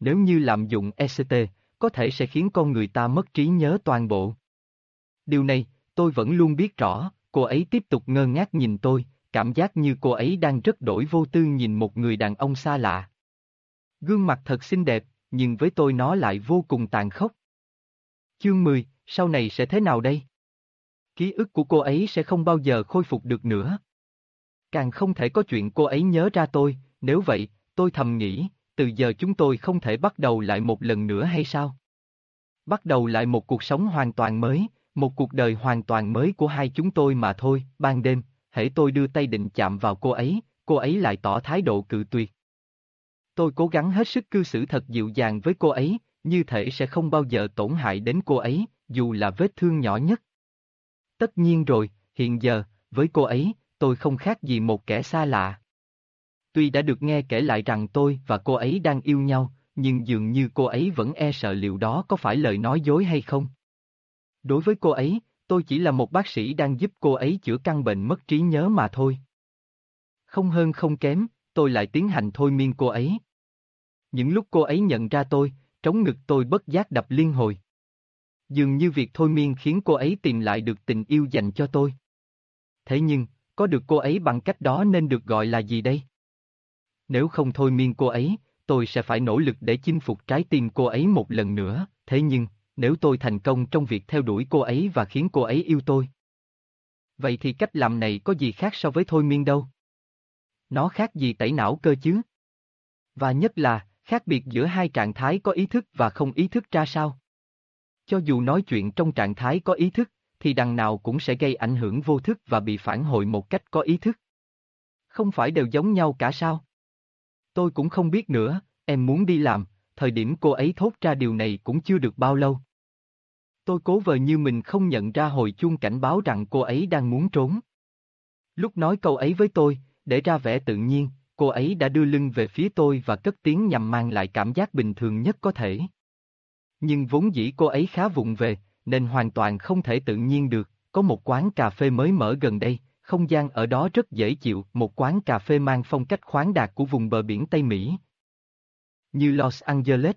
Speaker 1: Nếu như lạm dụng ECT, có thể sẽ khiến con người ta mất trí nhớ toàn bộ. Điều này, tôi vẫn luôn biết rõ, cô ấy tiếp tục ngơ ngác nhìn tôi, cảm giác như cô ấy đang rất đổi vô tư nhìn một người đàn ông xa lạ. Gương mặt thật xinh đẹp, nhưng với tôi nó lại vô cùng tàn khốc. Chương 10, sau này sẽ thế nào đây? Ký ức của cô ấy sẽ không bao giờ khôi phục được nữa. Càng không thể có chuyện cô ấy nhớ ra tôi, nếu vậy, tôi thầm nghĩ, từ giờ chúng tôi không thể bắt đầu lại một lần nữa hay sao? Bắt đầu lại một cuộc sống hoàn toàn mới, một cuộc đời hoàn toàn mới của hai chúng tôi mà thôi, ban đêm, hễ tôi đưa tay định chạm vào cô ấy, cô ấy lại tỏ thái độ cự tuyệt. Tôi cố gắng hết sức cư xử thật dịu dàng với cô ấy, như thể sẽ không bao giờ tổn hại đến cô ấy, dù là vết thương nhỏ nhất. Tất nhiên rồi, hiện giờ, với cô ấy, tôi không khác gì một kẻ xa lạ. Tuy đã được nghe kể lại rằng tôi và cô ấy đang yêu nhau, nhưng dường như cô ấy vẫn e sợ liệu đó có phải lời nói dối hay không. Đối với cô ấy, tôi chỉ là một bác sĩ đang giúp cô ấy chữa căn bệnh mất trí nhớ mà thôi. Không hơn không kém, tôi lại tiến hành thôi miên cô ấy. Những lúc cô ấy nhận ra tôi, trống ngực tôi bất giác đập liên hồi. Dường như việc thôi miên khiến cô ấy tìm lại được tình yêu dành cho tôi. Thế nhưng, có được cô ấy bằng cách đó nên được gọi là gì đây? Nếu không thôi miên cô ấy, tôi sẽ phải nỗ lực để chinh phục trái tim cô ấy một lần nữa, thế nhưng, nếu tôi thành công trong việc theo đuổi cô ấy và khiến cô ấy yêu tôi. Vậy thì cách làm này có gì khác so với thôi miên đâu? Nó khác gì tẩy não cơ chứ? Và nhất là, khác biệt giữa hai trạng thái có ý thức và không ý thức ra sao? Cho dù nói chuyện trong trạng thái có ý thức, thì đằng nào cũng sẽ gây ảnh hưởng vô thức và bị phản hồi một cách có ý thức. Không phải đều giống nhau cả sao? Tôi cũng không biết nữa, em muốn đi làm, thời điểm cô ấy thốt ra điều này cũng chưa được bao lâu. Tôi cố vờ như mình không nhận ra hồi chuông cảnh báo rằng cô ấy đang muốn trốn. Lúc nói câu ấy với tôi, để ra vẻ tự nhiên, cô ấy đã đưa lưng về phía tôi và cất tiếng nhằm mang lại cảm giác bình thường nhất có thể. Nhưng vốn dĩ cô ấy khá vụng về, nên hoàn toàn không thể tự nhiên được, có một quán cà phê mới mở gần đây, không gian ở đó rất dễ chịu, một quán cà phê mang phong cách khoáng đạt của vùng bờ biển Tây Mỹ. Như Los Angeles.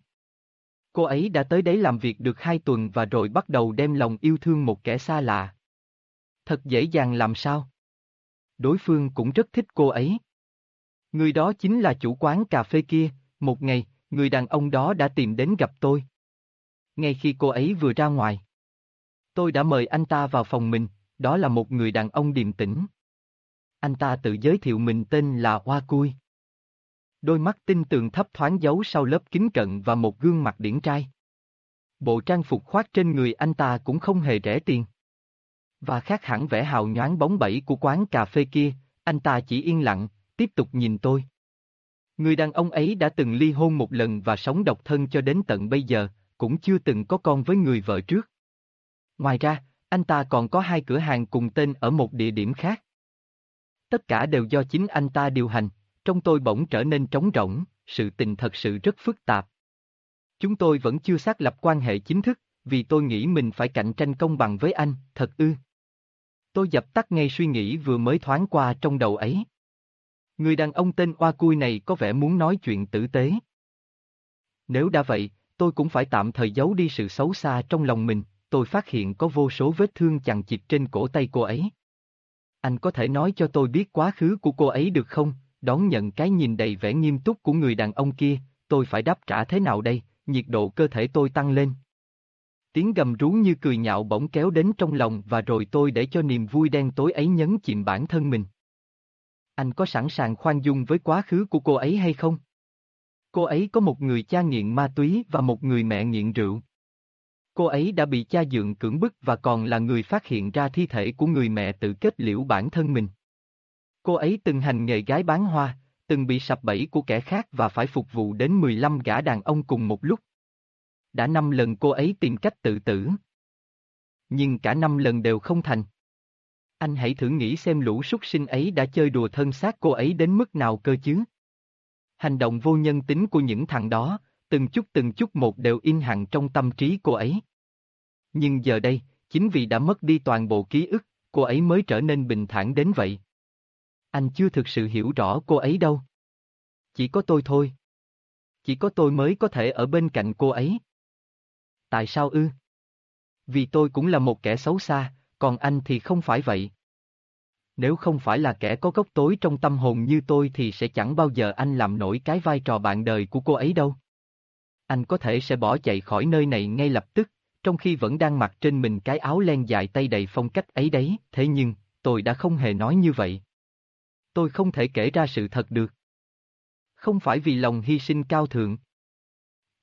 Speaker 1: Cô ấy đã tới đấy làm việc được hai tuần và rồi bắt đầu đem lòng yêu thương một kẻ xa lạ. Thật dễ dàng làm sao? Đối phương cũng rất thích cô ấy. Người đó chính là chủ quán cà phê kia, một ngày, người đàn ông đó đã tìm đến gặp tôi. Ngay khi cô ấy vừa ra ngoài. Tôi đã mời anh ta vào phòng mình, đó là một người đàn ông điềm tĩnh. Anh ta tự giới thiệu mình tên là Hoa Cui. Đôi mắt tinh tường thấp thoáng giấu sau lớp kính cận và một gương mặt điển trai. Bộ trang phục khoác trên người anh ta cũng không hề rẻ tiền. Và khác hẳn vẻ hào nhoáng bóng bẩy của quán cà phê kia, anh ta chỉ yên lặng, tiếp tục nhìn tôi. Người đàn ông ấy đã từng ly hôn một lần và sống độc thân cho đến tận bây giờ, cũng chưa từng có con với người vợ trước. Ngoài ra, anh ta còn có hai cửa hàng cùng tên ở một địa điểm khác. Tất cả đều do chính anh ta điều hành, trong tôi bỗng trở nên trống rỗng, sự tình thật sự rất phức tạp. Chúng tôi vẫn chưa xác lập quan hệ chính thức, vì tôi nghĩ mình phải cạnh tranh công bằng với anh, thật ư. Tôi dập tắt ngay suy nghĩ vừa mới thoáng qua trong đầu ấy. Người đàn ông tên Oa Cui này có vẻ muốn nói chuyện tử tế. Nếu đã vậy, tôi cũng phải tạm thời giấu đi sự xấu xa trong lòng mình, tôi phát hiện có vô số vết thương chằng chịt trên cổ tay cô ấy. Anh có thể nói cho tôi biết quá khứ của cô ấy được không? Đón nhận cái nhìn đầy vẻ nghiêm túc của người đàn ông kia, tôi phải đáp trả thế nào đây? Nhiệt độ cơ thể tôi tăng lên. Tiếng gầm rú như cười nhạo bỗng kéo đến trong lòng và rồi tôi để cho niềm vui đen tối ấy nhấn chìm bản thân mình. Anh có sẵn sàng khoan dung với quá khứ của cô ấy hay không? Cô ấy có một người cha nghiện ma túy và một người mẹ nghiện rượu. Cô ấy đã bị cha dượng cưỡng bức và còn là người phát hiện ra thi thể của người mẹ tự kết liễu bản thân mình. Cô ấy từng hành nghề gái bán hoa, từng bị sập bẫy của kẻ khác và phải phục vụ đến 15 gã đàn ông cùng một lúc. Đã năm lần cô ấy tìm cách tự tử. Nhưng cả năm lần đều không thành. Anh hãy thử nghĩ xem lũ súc sinh ấy đã chơi đùa thân xác cô ấy đến mức nào cơ chứ. Hành động vô nhân tính của những thằng đó, từng chút từng chút một đều in hằn trong tâm trí cô ấy. Nhưng giờ đây, chính vì đã mất đi toàn bộ ký ức, cô ấy mới trở nên bình thản đến vậy. Anh chưa thực sự hiểu rõ cô ấy đâu. Chỉ có tôi thôi. Chỉ có tôi mới có thể ở bên cạnh cô ấy. Tại sao ư? Vì tôi cũng là một kẻ xấu xa, còn anh thì không phải vậy. Nếu không phải là kẻ có gốc tối trong tâm hồn như tôi thì sẽ chẳng bao giờ anh làm nổi cái vai trò bạn đời của cô ấy đâu. Anh có thể sẽ bỏ chạy khỏi nơi này ngay lập tức, trong khi vẫn đang mặc trên mình cái áo len dài tay đầy phong cách ấy đấy, thế nhưng, tôi đã không hề nói như vậy. Tôi không thể kể ra sự thật được. Không phải vì lòng hy sinh cao thượng.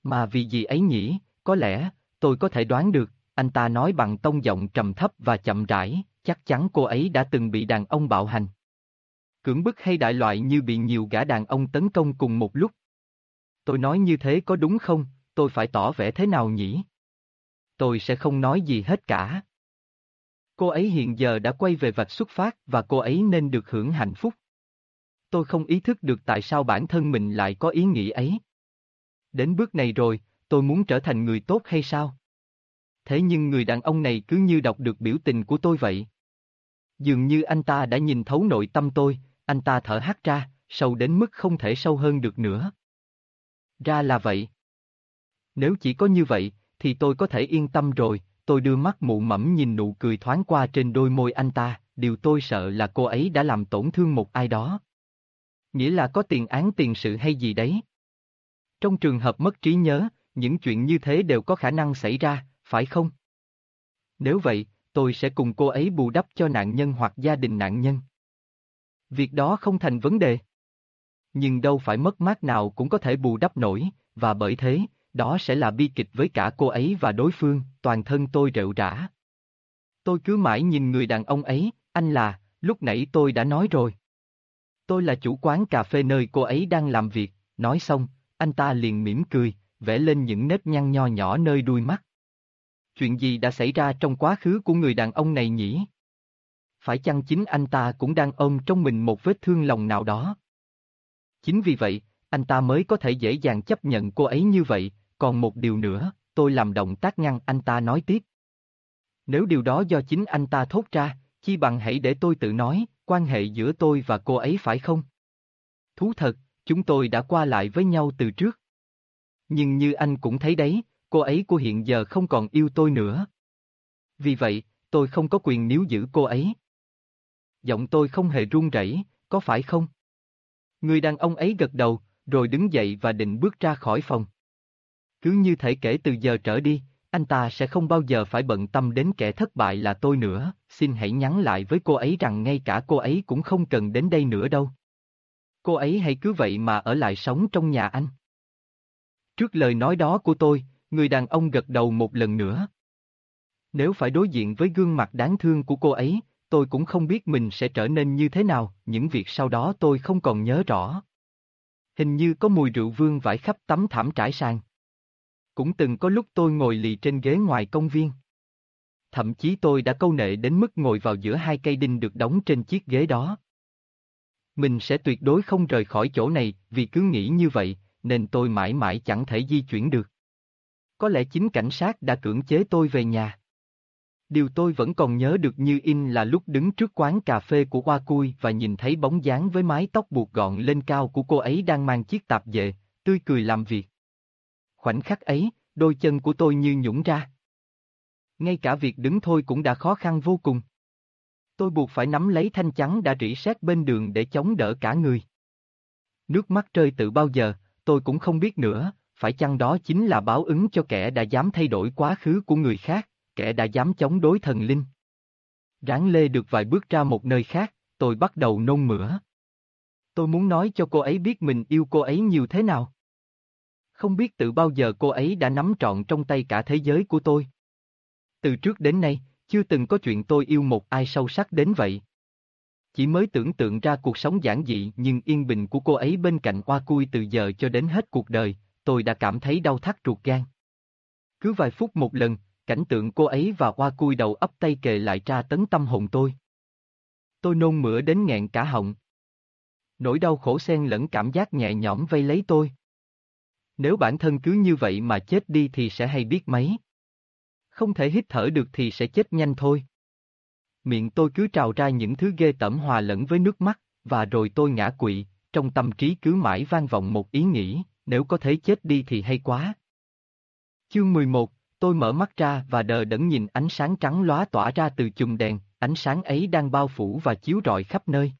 Speaker 1: Mà vì gì ấy nhỉ, có lẽ, tôi có thể đoán được, anh ta nói bằng tông giọng trầm thấp và chậm rãi, chắc chắn cô ấy đã từng bị đàn ông bạo hành. Cưỡng bức hay đại loại như bị nhiều gã đàn ông tấn công cùng một lúc. Tôi nói như thế có đúng không, tôi phải tỏ vẻ thế nào nhỉ? Tôi sẽ không nói gì hết cả. Cô ấy hiện giờ đã quay về vạch xuất phát và cô ấy nên được hưởng hạnh phúc. Tôi không ý thức được tại sao bản thân mình lại có ý nghĩ ấy. Đến bước này rồi, tôi muốn trở thành người tốt hay sao? Thế nhưng người đàn ông này cứ như đọc được biểu tình của tôi vậy. Dường như anh ta đã nhìn thấu nội tâm tôi, anh ta thở hắt ra, sâu đến mức không thể sâu hơn được nữa. Ra là vậy. Nếu chỉ có như vậy, thì tôi có thể yên tâm rồi, tôi đưa mắt mụ mẫm nhìn nụ cười thoáng qua trên đôi môi anh ta, điều tôi sợ là cô ấy đã làm tổn thương một ai đó. Nghĩa là có tiền án tiền sự hay gì đấy. Trong trường hợp mất trí nhớ, những chuyện như thế đều có khả năng xảy ra, phải không? Nếu vậy, tôi sẽ cùng cô ấy bù đắp cho nạn nhân hoặc gia đình nạn nhân. Việc đó không thành vấn đề. Nhưng đâu phải mất mát nào cũng có thể bù đắp nổi, và bởi thế, đó sẽ là bi kịch với cả cô ấy và đối phương, toàn thân tôi rệu rã. Tôi cứ mãi nhìn người đàn ông ấy, anh là, lúc nãy tôi đã nói rồi. Tôi là chủ quán cà phê nơi cô ấy đang làm việc, nói xong, anh ta liền mỉm cười, vẽ lên những nếp nhăn nho nhỏ nơi đuôi mắt. Chuyện gì đã xảy ra trong quá khứ của người đàn ông này nhỉ? Phải chăng chính anh ta cũng đang ôm trong mình một vết thương lòng nào đó? Chính vì vậy, anh ta mới có thể dễ dàng chấp nhận cô ấy như vậy, còn một điều nữa, tôi làm động tác ngăn anh ta nói tiếp. Nếu điều đó do chính anh ta thốt ra, chi bằng hãy để tôi tự nói, quan hệ giữa tôi và cô ấy phải không? Thú thật, chúng tôi đã qua lại với nhau từ trước. Nhưng như anh cũng thấy đấy, cô ấy của hiện giờ không còn yêu tôi nữa. Vì vậy, tôi không có quyền níu giữ cô ấy. Giọng tôi không hề run rẩy, có phải không? Người đàn ông ấy gật đầu, rồi đứng dậy và định bước ra khỏi phòng. Cứ như thể kể từ giờ trở đi, anh ta sẽ không bao giờ phải bận tâm đến kẻ thất bại là tôi nữa, xin hãy nhắn lại với cô ấy rằng ngay cả cô ấy cũng không cần đến đây nữa đâu. Cô ấy hãy cứ vậy mà ở lại sống trong nhà anh. Trước lời nói đó của tôi, người đàn ông gật đầu một lần nữa. Nếu phải đối diện với gương mặt đáng thương của cô ấy, tôi cũng không biết mình sẽ trở nên như thế nào, những việc sau đó tôi không còn nhớ rõ. Hình như có mùi rượu vương vãi khắp tấm thảm trải sàn. Cũng từng có lúc tôi ngồi lì trên ghế ngoài công viên. Thậm chí tôi đã câu nệ đến mức ngồi vào giữa hai cây đinh được đóng trên chiếc ghế đó. Mình sẽ tuyệt đối không rời khỏi chỗ này vì cứ nghĩ như vậy, nên tôi mãi mãi chẳng thể di chuyển được. Có lẽ chính cảnh sát đã cưỡng chế tôi về nhà. Điều tôi vẫn còn nhớ được như in là lúc đứng trước quán cà phê của Hoa Cui và nhìn thấy bóng dáng với mái tóc buộc gọn lên cao của cô ấy đang mang chiếc tạp dề, tươi cười làm việc. Khoảnh khắc ấy, đôi chân của tôi như nhũng ra. Ngay cả việc đứng thôi cũng đã khó khăn vô cùng. Tôi buộc phải nắm lấy thanh chắn đã rỉ sét bên đường để chống đỡ cả người. Nước mắt rơi từ bao giờ, tôi cũng không biết nữa, phải chăng đó chính là báo ứng cho kẻ đã dám thay đổi quá khứ của người khác, kẻ đã dám chống đối thần linh. Ráng lê được vài bước ra một nơi khác, tôi bắt đầu nôn mửa. Tôi muốn nói cho cô ấy biết mình yêu cô ấy nhiều thế nào. Không biết từ bao giờ cô ấy đã nắm trọn trong tay cả thế giới của tôi. Từ trước đến nay, chưa từng có chuyện tôi yêu một ai sâu sắc đến vậy. Chỉ mới tưởng tượng ra cuộc sống giản dị nhưng yên bình của cô ấy bên cạnh Oa Cui từ giờ cho đến hết cuộc đời, tôi đã cảm thấy đau thắt ruột gan. Cứ vài phút một lần, cảnh tượng cô ấy và Oa Cui đầu ấp tay kề lại tra tấn tâm hồn tôi. Tôi nôn mửa đến nghẹn cả họng. Nỗi đau khổ xen lẫn cảm giác nhẹ nhõm vây lấy tôi. Nếu bản thân cứ như vậy mà chết đi thì sẽ hay biết mấy. Không thể hít thở được thì sẽ chết nhanh thôi. Miệng tôi cứ trào ra những thứ ghê tẩm hòa lẫn với nước mắt, và rồi tôi ngã quỵ, trong tâm trí cứ mãi vang vọng một ý nghĩ, nếu có thể chết đi thì hay quá. Chương 11, tôi mở mắt ra và đờ đẫn nhìn ánh sáng trắng lóa tỏa ra từ chùm đèn, ánh sáng ấy đang bao phủ và chiếu rọi khắp nơi.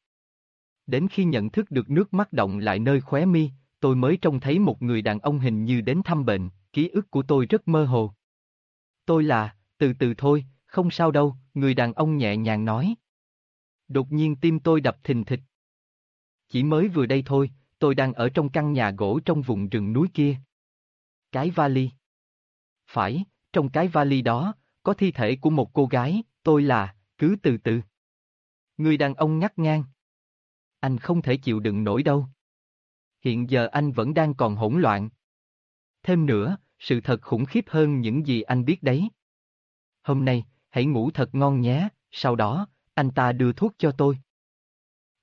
Speaker 1: Đến khi nhận thức được nước mắt động lại nơi khóe mi, tôi mới trông thấy một người đàn ông hình như đến thăm bệnh, ký ức của tôi rất mơ hồ. Tôi là, từ từ thôi, không sao đâu, người đàn ông nhẹ nhàng nói. Đột nhiên tim tôi đập thình thịch. Chỉ mới vừa đây thôi, tôi đang ở trong căn nhà gỗ trong vùng rừng núi kia. Cái vali. Phải, trong cái vali đó, có thi thể của một cô gái, tôi là, cứ từ từ. Người đàn ông ngắt ngang. Anh không thể chịu đựng nổi đâu. Hiện giờ anh vẫn đang còn hỗn loạn. Thêm nữa, sự thật khủng khiếp hơn những gì anh biết đấy. Hôm nay, hãy ngủ thật ngon nhé, sau đó, anh ta đưa thuốc cho tôi.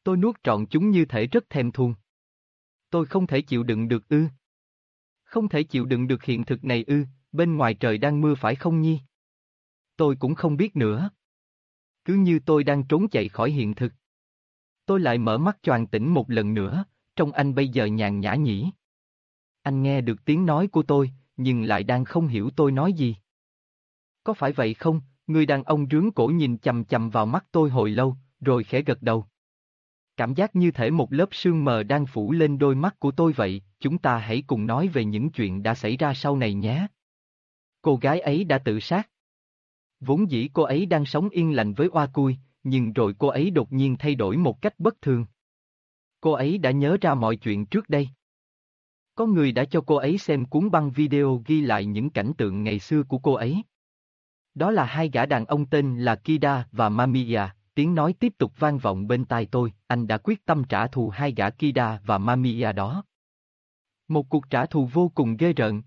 Speaker 1: Tôi nuốt trọn chúng như thể rất thèm thuồng. Tôi không thể chịu đựng được ư. Không thể chịu đựng được hiện thực này ư, bên ngoài trời đang mưa phải không nhi? Tôi cũng không biết nữa. Cứ như tôi đang trốn chạy khỏi hiện thực. Tôi lại mở mắt choàng tỉnh một lần nữa, trong anh bây giờ nhàn nhã nhỉ. Anh nghe được tiếng nói của tôi, nhưng lại đang không hiểu tôi nói gì. Có phải vậy không? Người đàn ông rướng cổ nhìn chầm chầm vào mắt tôi hồi lâu, rồi khẽ gật đầu. Cảm giác như thể một lớp sương mờ đang phủ lên đôi mắt của tôi vậy, chúng ta hãy cùng nói về những chuyện đã xảy ra sau này nhé. Cô gái ấy đã tự sát. Vốn dĩ cô ấy đang sống yên lành với Oa Cui, nhưng rồi cô ấy đột nhiên thay đổi một cách bất thường. Cô ấy đã nhớ ra mọi chuyện trước đây. Có người đã cho cô ấy xem cuốn băng video ghi lại những cảnh tượng ngày xưa của cô ấy. Đó là hai gã đàn ông tên là Kida và Mamiya, tiếng nói tiếp tục vang vọng bên tai tôi, anh đã quyết tâm trả thù hai gã Kida và Mamiya đó. Một cuộc trả thù vô cùng ghê rợn.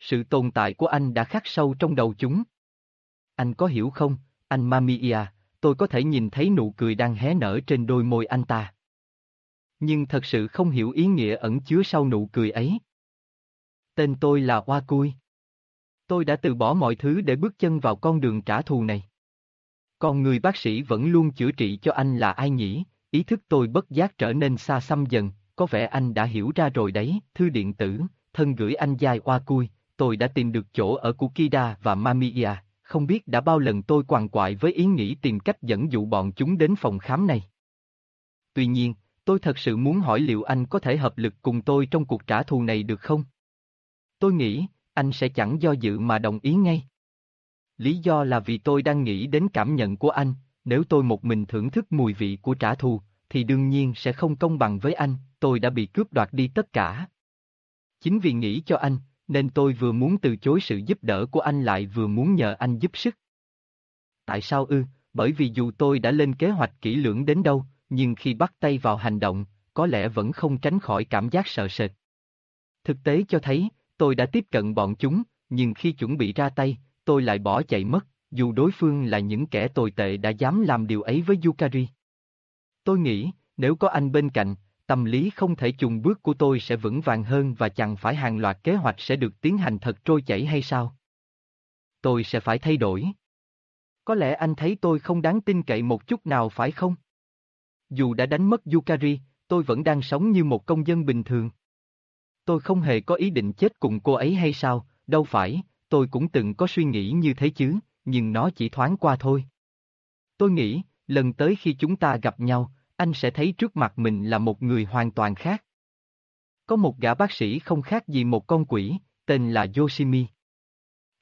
Speaker 1: Sự tồn tại của anh đã khắc sâu trong đầu chúng. Anh có hiểu không, anh Mamiya, tôi có thể nhìn thấy nụ cười đang hé nở trên đôi môi anh ta. Nhưng thật sự không hiểu ý nghĩa ẩn chứa sau nụ cười ấy. Tên tôi là Hoa Cui. Tôi đã từ bỏ mọi thứ để bước chân vào con đường trả thù này. Còn người bác sĩ vẫn luôn chữa trị cho anh là ai nhỉ? Ý thức tôi bất giác trở nên xa xăm dần, có vẻ anh đã hiểu ra rồi đấy, thư điện tử, thân gửi anh dài Hoa Cui, tôi đã tìm được chỗ ở của Kida và Mamiya, không biết đã bao lần tôi quằn quại với ý nghĩ tìm cách dẫn dụ bọn chúng đến phòng khám này. Tuy nhiên, tôi thật sự muốn hỏi liệu anh có thể hợp lực cùng tôi trong cuộc trả thù này được không? Tôi nghĩ, anh sẽ chẳng do dự mà đồng ý ngay. Lý do là vì tôi đang nghĩ đến cảm nhận của anh, nếu tôi một mình thưởng thức mùi vị của trả thù, thì đương nhiên sẽ không công bằng với anh, tôi đã bị cướp đoạt đi tất cả. Chính vì nghĩ cho anh, nên tôi vừa muốn từ chối sự giúp đỡ của anh lại vừa muốn nhờ anh giúp sức. Tại sao ư? Bởi vì dù tôi đã lên kế hoạch kỹ lưỡng đến đâu, nhưng khi bắt tay vào hành động, có lẽ vẫn không tránh khỏi cảm giác sợ sệt. Thực tế cho thấy, tôi đã tiếp cận bọn chúng, nhưng khi chuẩn bị ra tay, tôi lại bỏ chạy mất, dù đối phương là những kẻ tồi tệ đã dám làm điều ấy với Yukari. Tôi nghĩ, nếu có anh bên cạnh, tâm lý không thể chùng bước của tôi sẽ vững vàng hơn và chẳng phải hàng loạt kế hoạch sẽ được tiến hành thật trôi chảy hay sao? Tôi sẽ phải thay đổi. Có lẽ anh thấy tôi không đáng tin cậy một chút nào phải không? Dù đã đánh mất Yukari, tôi vẫn đang sống như một công dân bình thường. Tôi không hề có ý định chết cùng cô ấy hay sao, đâu phải, tôi cũng từng có suy nghĩ như thế chứ, nhưng nó chỉ thoáng qua thôi. Tôi nghĩ, lần tới khi chúng ta gặp nhau, anh sẽ thấy trước mặt mình là một người hoàn toàn khác. Có một gã bác sĩ không khác gì một con quỷ, tên là Yoshimi.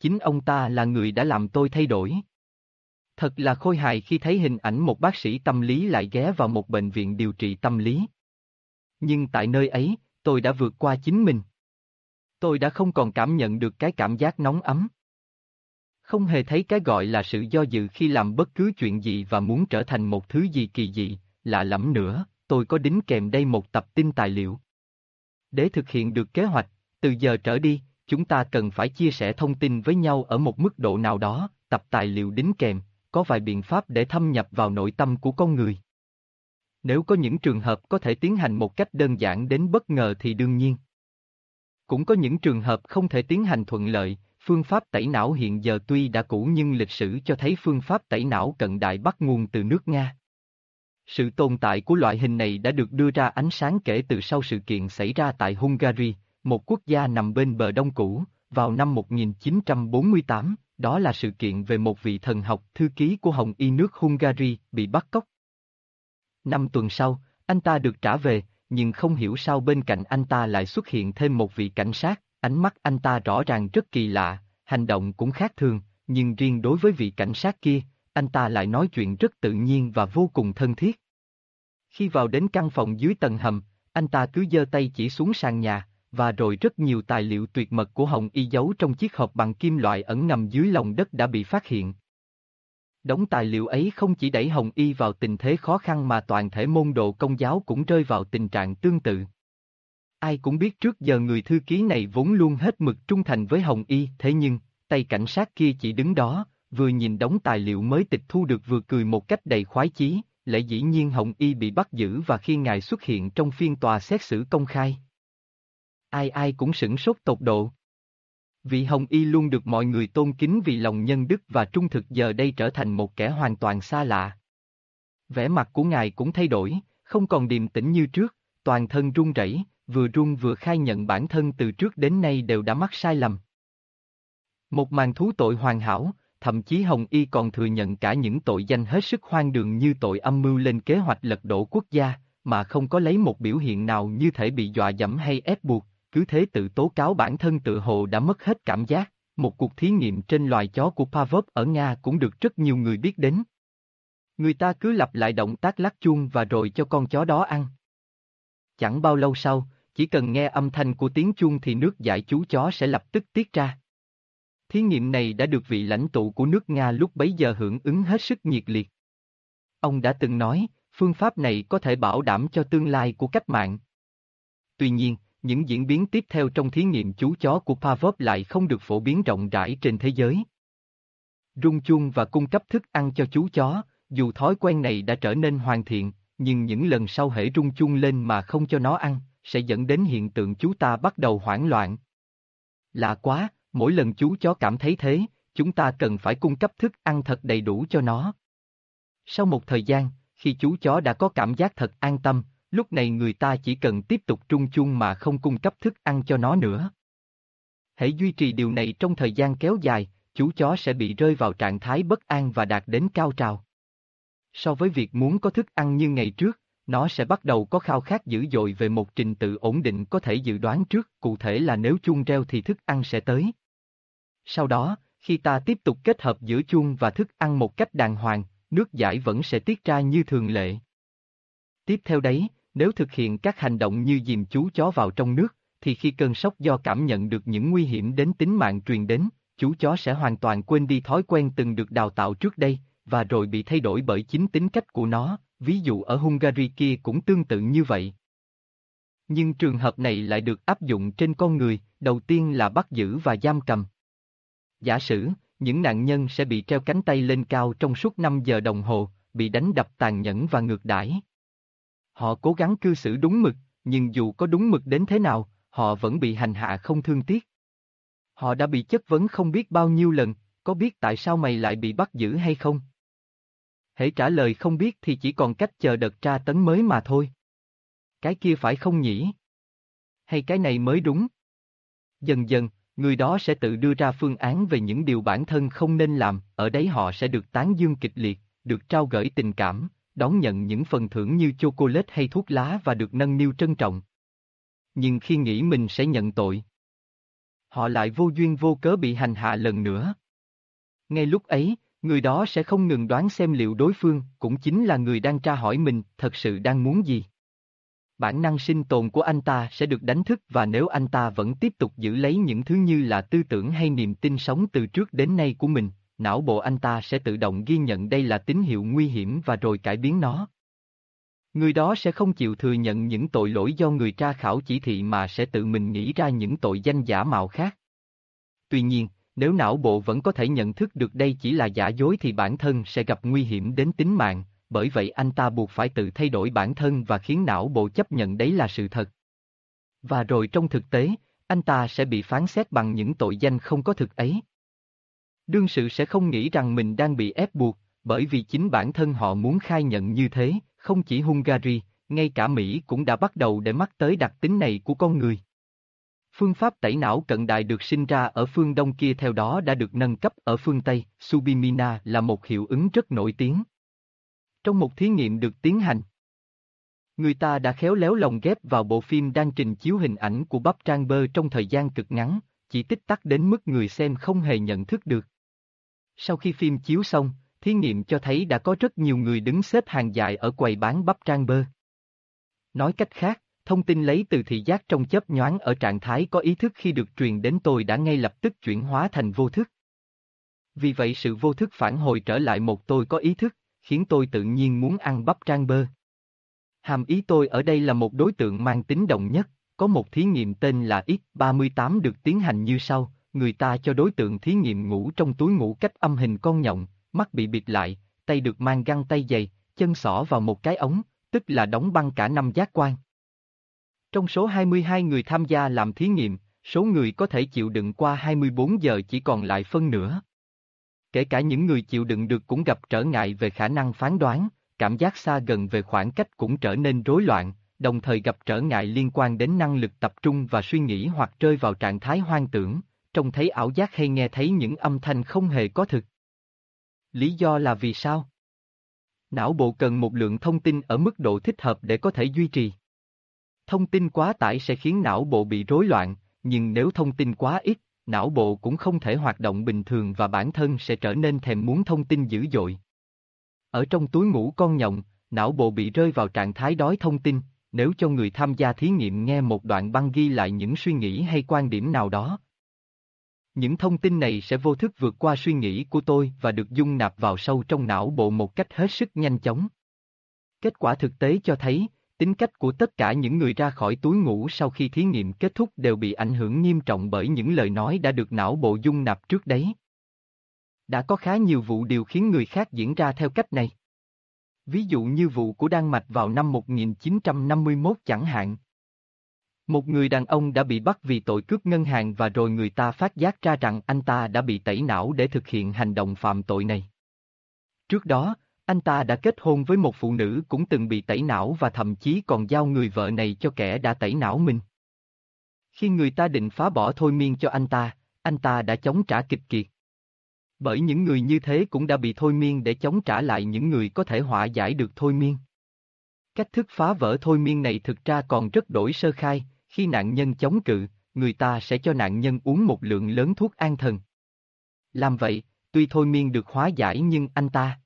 Speaker 1: Chính ông ta là người đã làm tôi thay đổi. Thật là khôi hài khi thấy hình ảnh một bác sĩ tâm lý lại ghé vào một bệnh viện điều trị tâm lý. Nhưng tại nơi ấy, tôi đã vượt qua chính mình. Tôi đã không còn cảm nhận được cái cảm giác nóng ấm. Không hề thấy cái gọi là sự do dự khi làm bất cứ chuyện gì và muốn trở thành một thứ gì kỳ dị, lạ lẫm nữa, tôi có đính kèm đây một tập tin tài liệu. Để thực hiện được kế hoạch, từ giờ trở đi, chúng ta cần phải chia sẻ thông tin với nhau ở một mức độ nào đó, tập tài liệu đính kèm, có vài biện pháp để thâm nhập vào nội tâm của con người. Nếu có những trường hợp có thể tiến hành một cách đơn giản đến bất ngờ thì đương nhiên. Cũng có những trường hợp không thể tiến hành thuận lợi, phương pháp tẩy não hiện giờ tuy đã cũ nhưng lịch sử cho thấy phương pháp tẩy não cận đại bắt nguồn từ nước Nga. Sự tồn tại của loại hình này đã được đưa ra ánh sáng kể từ sau sự kiện xảy ra tại Hungary, một quốc gia nằm bên bờ đông cũ, vào năm 1948, đó là sự kiện về một vị thần học thư ký của Hồng Y nước Hungary bị bắt cóc. Năm tuần sau, anh ta được trả về, nhưng không hiểu sao bên cạnh anh ta lại xuất hiện thêm một vị cảnh sát, ánh mắt anh ta rõ ràng rất kỳ lạ, hành động cũng khác thường, nhưng riêng đối với vị cảnh sát kia, anh ta lại nói chuyện rất tự nhiên và vô cùng thân thiết. Khi vào đến căn phòng dưới tầng hầm, anh ta cứ giơ tay chỉ xuống sàn nhà, và rồi rất nhiều tài liệu tuyệt mật của Hồng Y giấu trong chiếc hộp bằng kim loại ẩn nằm dưới lòng đất đã bị phát hiện. Đống tài liệu ấy không chỉ đẩy Hồng Y vào tình thế khó khăn mà toàn thể môn đồ công giáo cũng rơi vào tình trạng tương tự. Ai cũng biết trước giờ người thư ký này vốn luôn hết mực trung thành với Hồng Y, thế nhưng, tay cảnh sát kia chỉ đứng đó, vừa nhìn đống tài liệu mới tịch thu được vừa cười một cách đầy khoái chí, lẽ dĩ nhiên Hồng Y bị bắt giữ và khi ngài xuất hiện trong phiên tòa xét xử công khai. Ai ai cũng sửng sốt tột độ. Vị Hồng Y luôn được mọi người tôn kính vì lòng nhân đức và trung thực giờ đây trở thành một kẻ hoàn toàn xa lạ. Vẻ mặt của ngài cũng thay đổi, không còn điềm tĩnh như trước, toàn thân run rẩy, vừa run vừa khai nhận bản thân từ trước đến nay đều đã mắc sai lầm. Một màn thú tội hoàn hảo, thậm chí Hồng Y còn thừa nhận cả những tội danh hết sức hoang đường như tội âm mưu lên kế hoạch lật đổ quốc gia, mà không có lấy một biểu hiện nào như thể bị dọa dẫm hay ép buộc, cứ thế tự tố cáo bản thân tự hồ đã mất hết cảm giác. Một cuộc thí nghiệm trên loài chó của Pavlov ở Nga cũng được rất nhiều người biết đến. Người ta cứ lặp lại động tác lắc chuông và rồi cho con chó đó ăn. Chẳng bao lâu sau, chỉ cần nghe âm thanh của tiếng chuông thì nước giải chú chó sẽ lập tức tiết ra. Thí nghiệm này đã được vị lãnh tụ của nước Nga lúc bấy giờ hưởng ứng hết sức nhiệt liệt. Ông đã từng nói, phương pháp này có thể bảo đảm cho tương lai của cách mạng. Tuy nhiên, những diễn biến tiếp theo trong thí nghiệm chú chó của Pavlov lại không được phổ biến rộng rãi trên thế giới. Rung chuông và cung cấp thức ăn cho chú chó, dù thói quen này đã trở nên hoàn thiện, nhưng những lần sau hễ rung chuông lên mà không cho nó ăn, sẽ dẫn đến hiện tượng chú ta bắt đầu hoảng loạn. Lạ quá, mỗi lần chú chó cảm thấy thế, chúng ta cần phải cung cấp thức ăn thật đầy đủ cho nó. Sau một thời gian, khi chú chó đã có cảm giác thật an tâm, lúc này người ta chỉ cần tiếp tục trung chung mà không cung cấp thức ăn cho nó nữa. Hãy duy trì điều này trong thời gian kéo dài, chú chó sẽ bị rơi vào trạng thái bất an và đạt đến cao trào. So với việc muốn có thức ăn như ngày trước, nó sẽ bắt đầu có khao khát dữ dội về một trình tự ổn định có thể dự đoán trước, cụ thể là nếu chuông reo thì thức ăn sẽ tới. Sau đó, khi ta tiếp tục kết hợp giữa chuông và thức ăn một cách đàng hoàng, nước giải vẫn sẽ tiết ra như thường lệ. Tiếp theo đấy, nếu thực hiện các hành động như dìm chú chó vào trong nước, thì khi cơn sốc do cảm nhận được những nguy hiểm đến tính mạng truyền đến, chú chó sẽ hoàn toàn quên đi thói quen từng được đào tạo trước đây, và rồi bị thay đổi bởi chính tính cách của nó, ví dụ ở Hungary kia cũng tương tự như vậy. Nhưng trường hợp này lại được áp dụng trên con người, đầu tiên là bắt giữ và giam cầm. Giả sử, những nạn nhân sẽ bị treo cánh tay lên cao trong suốt 5 giờ đồng hồ, bị đánh đập tàn nhẫn và ngược đãi. Họ cố gắng cư xử đúng mực, nhưng dù có đúng mực đến thế nào, họ vẫn bị hành hạ không thương tiếc. Họ đã bị chất vấn không biết bao nhiêu lần, có biết tại sao mày lại bị bắt giữ hay không? Hãy trả lời không biết thì chỉ còn cách chờ đợt tra tấn mới mà thôi. Cái kia phải không nhỉ? Hay cái này mới đúng? Dần dần, người đó sẽ tự đưa ra phương án về những điều bản thân không nên làm, ở đấy họ sẽ được tán dương kịch liệt, được trao gửi tình cảm, đón nhận những phần thưởng như chocolate hay thuốc lá và được nâng niu trân trọng. Nhưng khi nghĩ mình sẽ nhận tội, họ lại vô duyên vô cớ bị hành hạ lần nữa. Ngay lúc ấy, người đó sẽ không ngừng đoán xem liệu đối phương cũng chính là người đang tra hỏi mình thật sự đang muốn gì. Bản năng sinh tồn của anh ta sẽ được đánh thức và nếu anh ta vẫn tiếp tục giữ lấy những thứ như là tư tưởng hay niềm tin sống từ trước đến nay của mình, não bộ anh ta sẽ tự động ghi nhận đây là tín hiệu nguy hiểm và rồi cải biến nó. Người đó sẽ không chịu thừa nhận những tội lỗi do người tra khảo chỉ thị mà sẽ tự mình nghĩ ra những tội danh giả mạo khác. Tuy nhiên, nếu não bộ vẫn có thể nhận thức được đây chỉ là giả dối thì bản thân sẽ gặp nguy hiểm đến tính mạng, bởi vậy anh ta buộc phải tự thay đổi bản thân và khiến não bộ chấp nhận đấy là sự thật. Và rồi trong thực tế, anh ta sẽ bị phán xét bằng những tội danh không có thực ấy. Đương sự sẽ không nghĩ rằng mình đang bị ép buộc, bởi vì chính bản thân họ muốn khai nhận như thế, không chỉ Hungary, ngay cả Mỹ cũng đã bắt đầu để mắt tới đặc tính này của con người. Phương pháp tẩy não cận đại được sinh ra ở phương Đông kia theo đó đã được nâng cấp ở phương Tây, Subimina là một hiệu ứng rất nổi tiếng. Trong một thí nghiệm được tiến hành, người ta đã khéo léo lồng ghép vào bộ phim đang trình chiếu hình ảnh của bắp trang bơ trong thời gian cực ngắn, chỉ tích tắc đến mức người xem không hề nhận thức được. Sau khi phim chiếu xong, thí nghiệm cho thấy đã có rất nhiều người đứng xếp hàng dài ở quầy bán bắp trang bơ. Nói cách khác, thông tin lấy từ thị giác trong chớp nhoáng ở trạng thái có ý thức khi được truyền đến tôi đã ngay lập tức chuyển hóa thành vô thức. Vì vậy sự vô thức phản hồi trở lại một tôi có ý thức, khiến tôi tự nhiên muốn ăn bắp trang bơ. Hàm ý tôi ở đây là một đối tượng mang tính động nhất, có một thí nghiệm tên là X38 được tiến hành như sau, người ta cho đối tượng thí nghiệm ngủ trong túi ngủ cách âm hình con nhộng, mắt bị bịt lại, tay được mang găng tay dày, chân xỏ vào một cái ống, tức là đóng băng cả năm giác quan. Trong số 22 người tham gia làm thí nghiệm, số người có thể chịu đựng qua 24 giờ chỉ còn lại phân nửa. Kể cả những người chịu đựng được cũng gặp trở ngại về khả năng phán đoán, cảm giác xa gần về khoảng cách cũng trở nên rối loạn, đồng thời gặp trở ngại liên quan đến năng lực tập trung và suy nghĩ hoặc rơi vào trạng thái hoang tưởng, trông thấy ảo giác hay nghe thấy những âm thanh không hề có thực. Lý do là vì sao? Não bộ cần một lượng thông tin ở mức độ thích hợp để có thể duy trì. Thông tin quá tải sẽ khiến não bộ bị rối loạn, nhưng nếu thông tin quá ít, não bộ cũng không thể hoạt động bình thường và bản thân sẽ trở nên thèm muốn thông tin dữ dội. Ở trong túi ngủ con nhộng, não bộ bị rơi vào trạng thái đói thông tin, nếu cho người tham gia thí nghiệm nghe một đoạn băng ghi lại những suy nghĩ hay quan điểm nào đó. Những thông tin này sẽ vô thức vượt qua suy nghĩ của tôi và được dung nạp vào sâu trong não bộ một cách hết sức nhanh chóng. Kết quả thực tế cho thấy, tính cách của tất cả những người ra khỏi túi ngủ sau khi thí nghiệm kết thúc đều bị ảnh hưởng nghiêm trọng bởi những lời nói đã được não bộ dung nạp trước đấy. Đã có khá nhiều vụ điều khiến người khác diễn ra theo cách này. Ví dụ như vụ của Đan Mạch vào năm 1951 chẳng hạn. Một người đàn ông đã bị bắt vì tội cướp ngân hàng và rồi người ta phát giác ra rằng anh ta đã bị tẩy não để thực hiện hành động phạm tội này. Trước đó, anh ta đã kết hôn với một phụ nữ cũng từng bị tẩy não và thậm chí còn giao người vợ này cho kẻ đã tẩy não mình. Khi người ta định phá bỏ thôi miên cho anh ta, anh ta đã chống trả kịch kiệt. Bởi những người như thế cũng đã bị thôi miên để chống trả lại những người có thể họa giải được thôi miên. Cách thức phá vỡ thôi miên này thực ra còn rất đổi sơ khai, khi nạn nhân chống cự, người ta sẽ cho nạn nhân uống một lượng lớn thuốc an thần. Làm vậy, tuy thôi miên được hóa giải nhưng anh ta.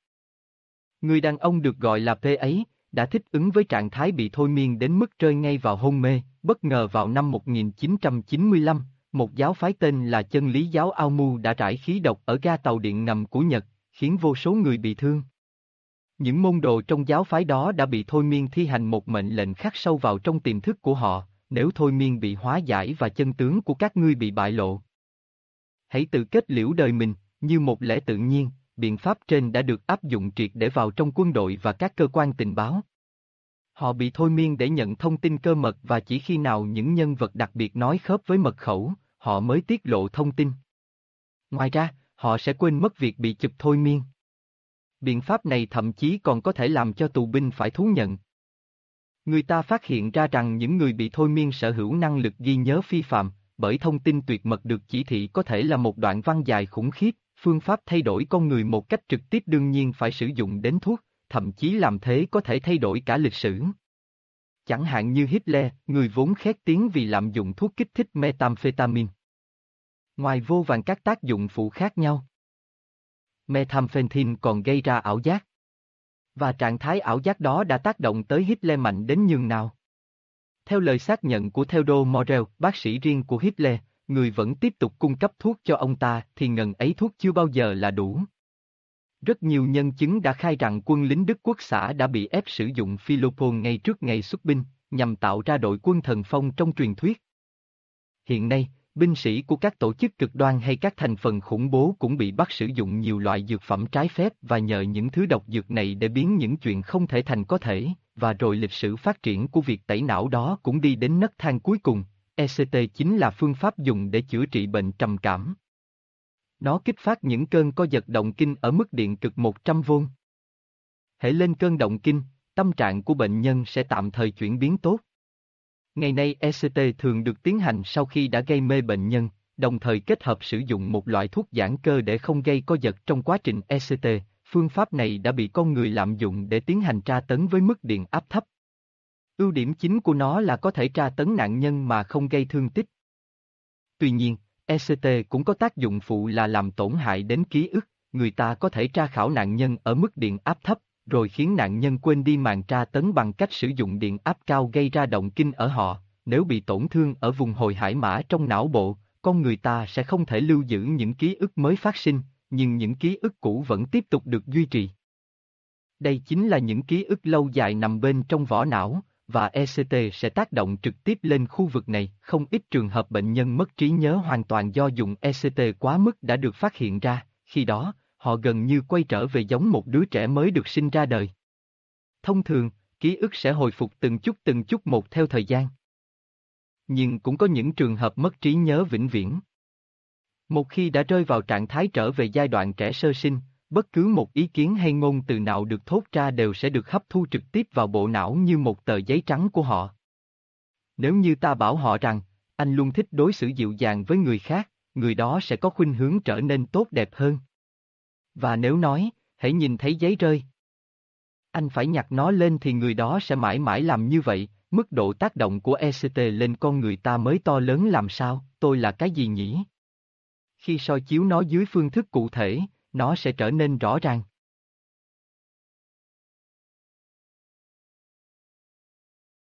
Speaker 1: Người đàn ông được gọi là P ấy, đã thích ứng với trạng thái bị thôi miên đến mức rơi ngay vào hôn mê, bất ngờ vào năm 1995, một giáo phái tên là chân lý giáo Ao Mu đã trải khí độc ở ga tàu điện ngầm của Nhật, khiến vô số người bị thương. Những môn đồ trong giáo phái đó đã bị thôi miên thi hành một mệnh lệnh khắc sâu vào trong tiềm thức của họ, nếu thôi miên bị hóa giải và chân tướng của các ngươi bị bại lộ. Hãy tự kết liễu đời mình, như một lẽ tự nhiên, biện pháp trên đã được áp dụng triệt để vào trong quân đội và các cơ quan tình báo. Họ bị thôi miên để nhận thông tin cơ mật và chỉ khi nào những nhân vật đặc biệt nói khớp với mật khẩu, họ mới tiết lộ thông tin. Ngoài ra, họ sẽ quên mất việc bị chụp thôi miên. Biện pháp này thậm chí còn có thể làm cho tù binh phải thú nhận. Người ta phát hiện ra rằng những người bị thôi miên sở hữu năng lực ghi nhớ phi phạm, bởi thông tin tuyệt mật được chỉ thị có thể là một đoạn văn dài khủng khiếp, phương pháp thay đổi con người một cách trực tiếp đương nhiên phải sử dụng đến thuốc, thậm chí làm thế có thể thay đổi cả lịch sử. Chẳng hạn như Hitler, người vốn khét tiếng vì lạm dụng thuốc kích thích methamphetamine. Ngoài vô vàn các tác dụng phụ khác nhau, methamphetamine còn gây ra ảo giác. Và trạng thái ảo giác đó đã tác động tới Hitler mạnh đến nhường nào. Theo lời xác nhận của Theodore Morel, bác sĩ riêng của Hitler, người vẫn tiếp tục cung cấp thuốc cho ông ta thì ngần ấy thuốc chưa bao giờ là đủ. Rất nhiều nhân chứng đã khai rằng quân lính Đức Quốc xã đã bị ép sử dụng Philopol ngay trước ngày xuất binh, nhằm tạo ra đội quân thần phong trong truyền thuyết. Hiện nay, binh sĩ của các tổ chức cực đoan hay các thành phần khủng bố cũng bị bắt sử dụng nhiều loại dược phẩm trái phép và nhờ những thứ độc dược này để biến những chuyện không thể thành có thể, và rồi lịch sử phát triển của việc tẩy não đó cũng đi đến nấc thang cuối cùng, ECT chính là phương pháp dùng để chữa trị bệnh trầm cảm. Nó kích phát những cơn co giật động kinh ở mức điện cực 100V. Hãy lên cơn động kinh, tâm trạng của bệnh nhân sẽ tạm thời chuyển biến tốt. Ngày nay ECT thường được tiến hành sau khi đã gây mê bệnh nhân, đồng thời kết hợp sử dụng một loại thuốc giãn cơ để không gây co giật trong quá trình ECT. Phương pháp này đã bị con người lạm dụng để tiến hành tra tấn với mức điện áp thấp. Ưu điểm chính của nó là có thể tra tấn nạn nhân mà không gây thương tích. Tuy nhiên, ECT cũng có tác dụng phụ là làm tổn hại đến ký ức, người ta có thể tra khảo nạn nhân ở mức điện áp thấp, rồi khiến nạn nhân quên đi màn tra tấn bằng cách sử dụng điện áp cao gây ra động kinh ở họ, nếu bị tổn thương ở vùng hồi hải mã trong não bộ, con người ta sẽ không thể lưu giữ những ký ức mới phát sinh, nhưng những ký ức cũ vẫn tiếp tục được duy trì. Đây chính là những ký ức lâu dài nằm bên trong vỏ não, và ECT sẽ tác động trực tiếp lên khu vực này. Không ít trường hợp bệnh nhân mất trí nhớ hoàn toàn do dùng ECT quá mức đã được phát hiện ra, khi đó, họ gần như quay trở về giống một đứa trẻ mới được sinh ra đời. Thông thường, ký ức sẽ hồi phục từng chút từng chút một theo thời gian. Nhưng cũng có những trường hợp mất trí nhớ vĩnh viễn. Một khi đã rơi vào trạng thái trở về giai đoạn trẻ sơ sinh, bất cứ một ý kiến hay ngôn từ nào được thốt ra đều sẽ được hấp thu trực tiếp vào bộ não như một tờ giấy trắng của họ. Nếu như ta bảo họ rằng, anh luôn thích đối xử dịu dàng với người khác, người đó sẽ có khuynh hướng trở nên tốt đẹp hơn. Và nếu nói, hãy nhìn thấy giấy rơi. Anh phải nhặt nó lên thì người đó sẽ mãi mãi làm như vậy, mức độ tác động của ECT lên con người ta mới to lớn làm sao, tôi là cái gì nhỉ? Khi soi chiếu nó dưới phương thức cụ thể, nó sẽ trở nên rõ ràng.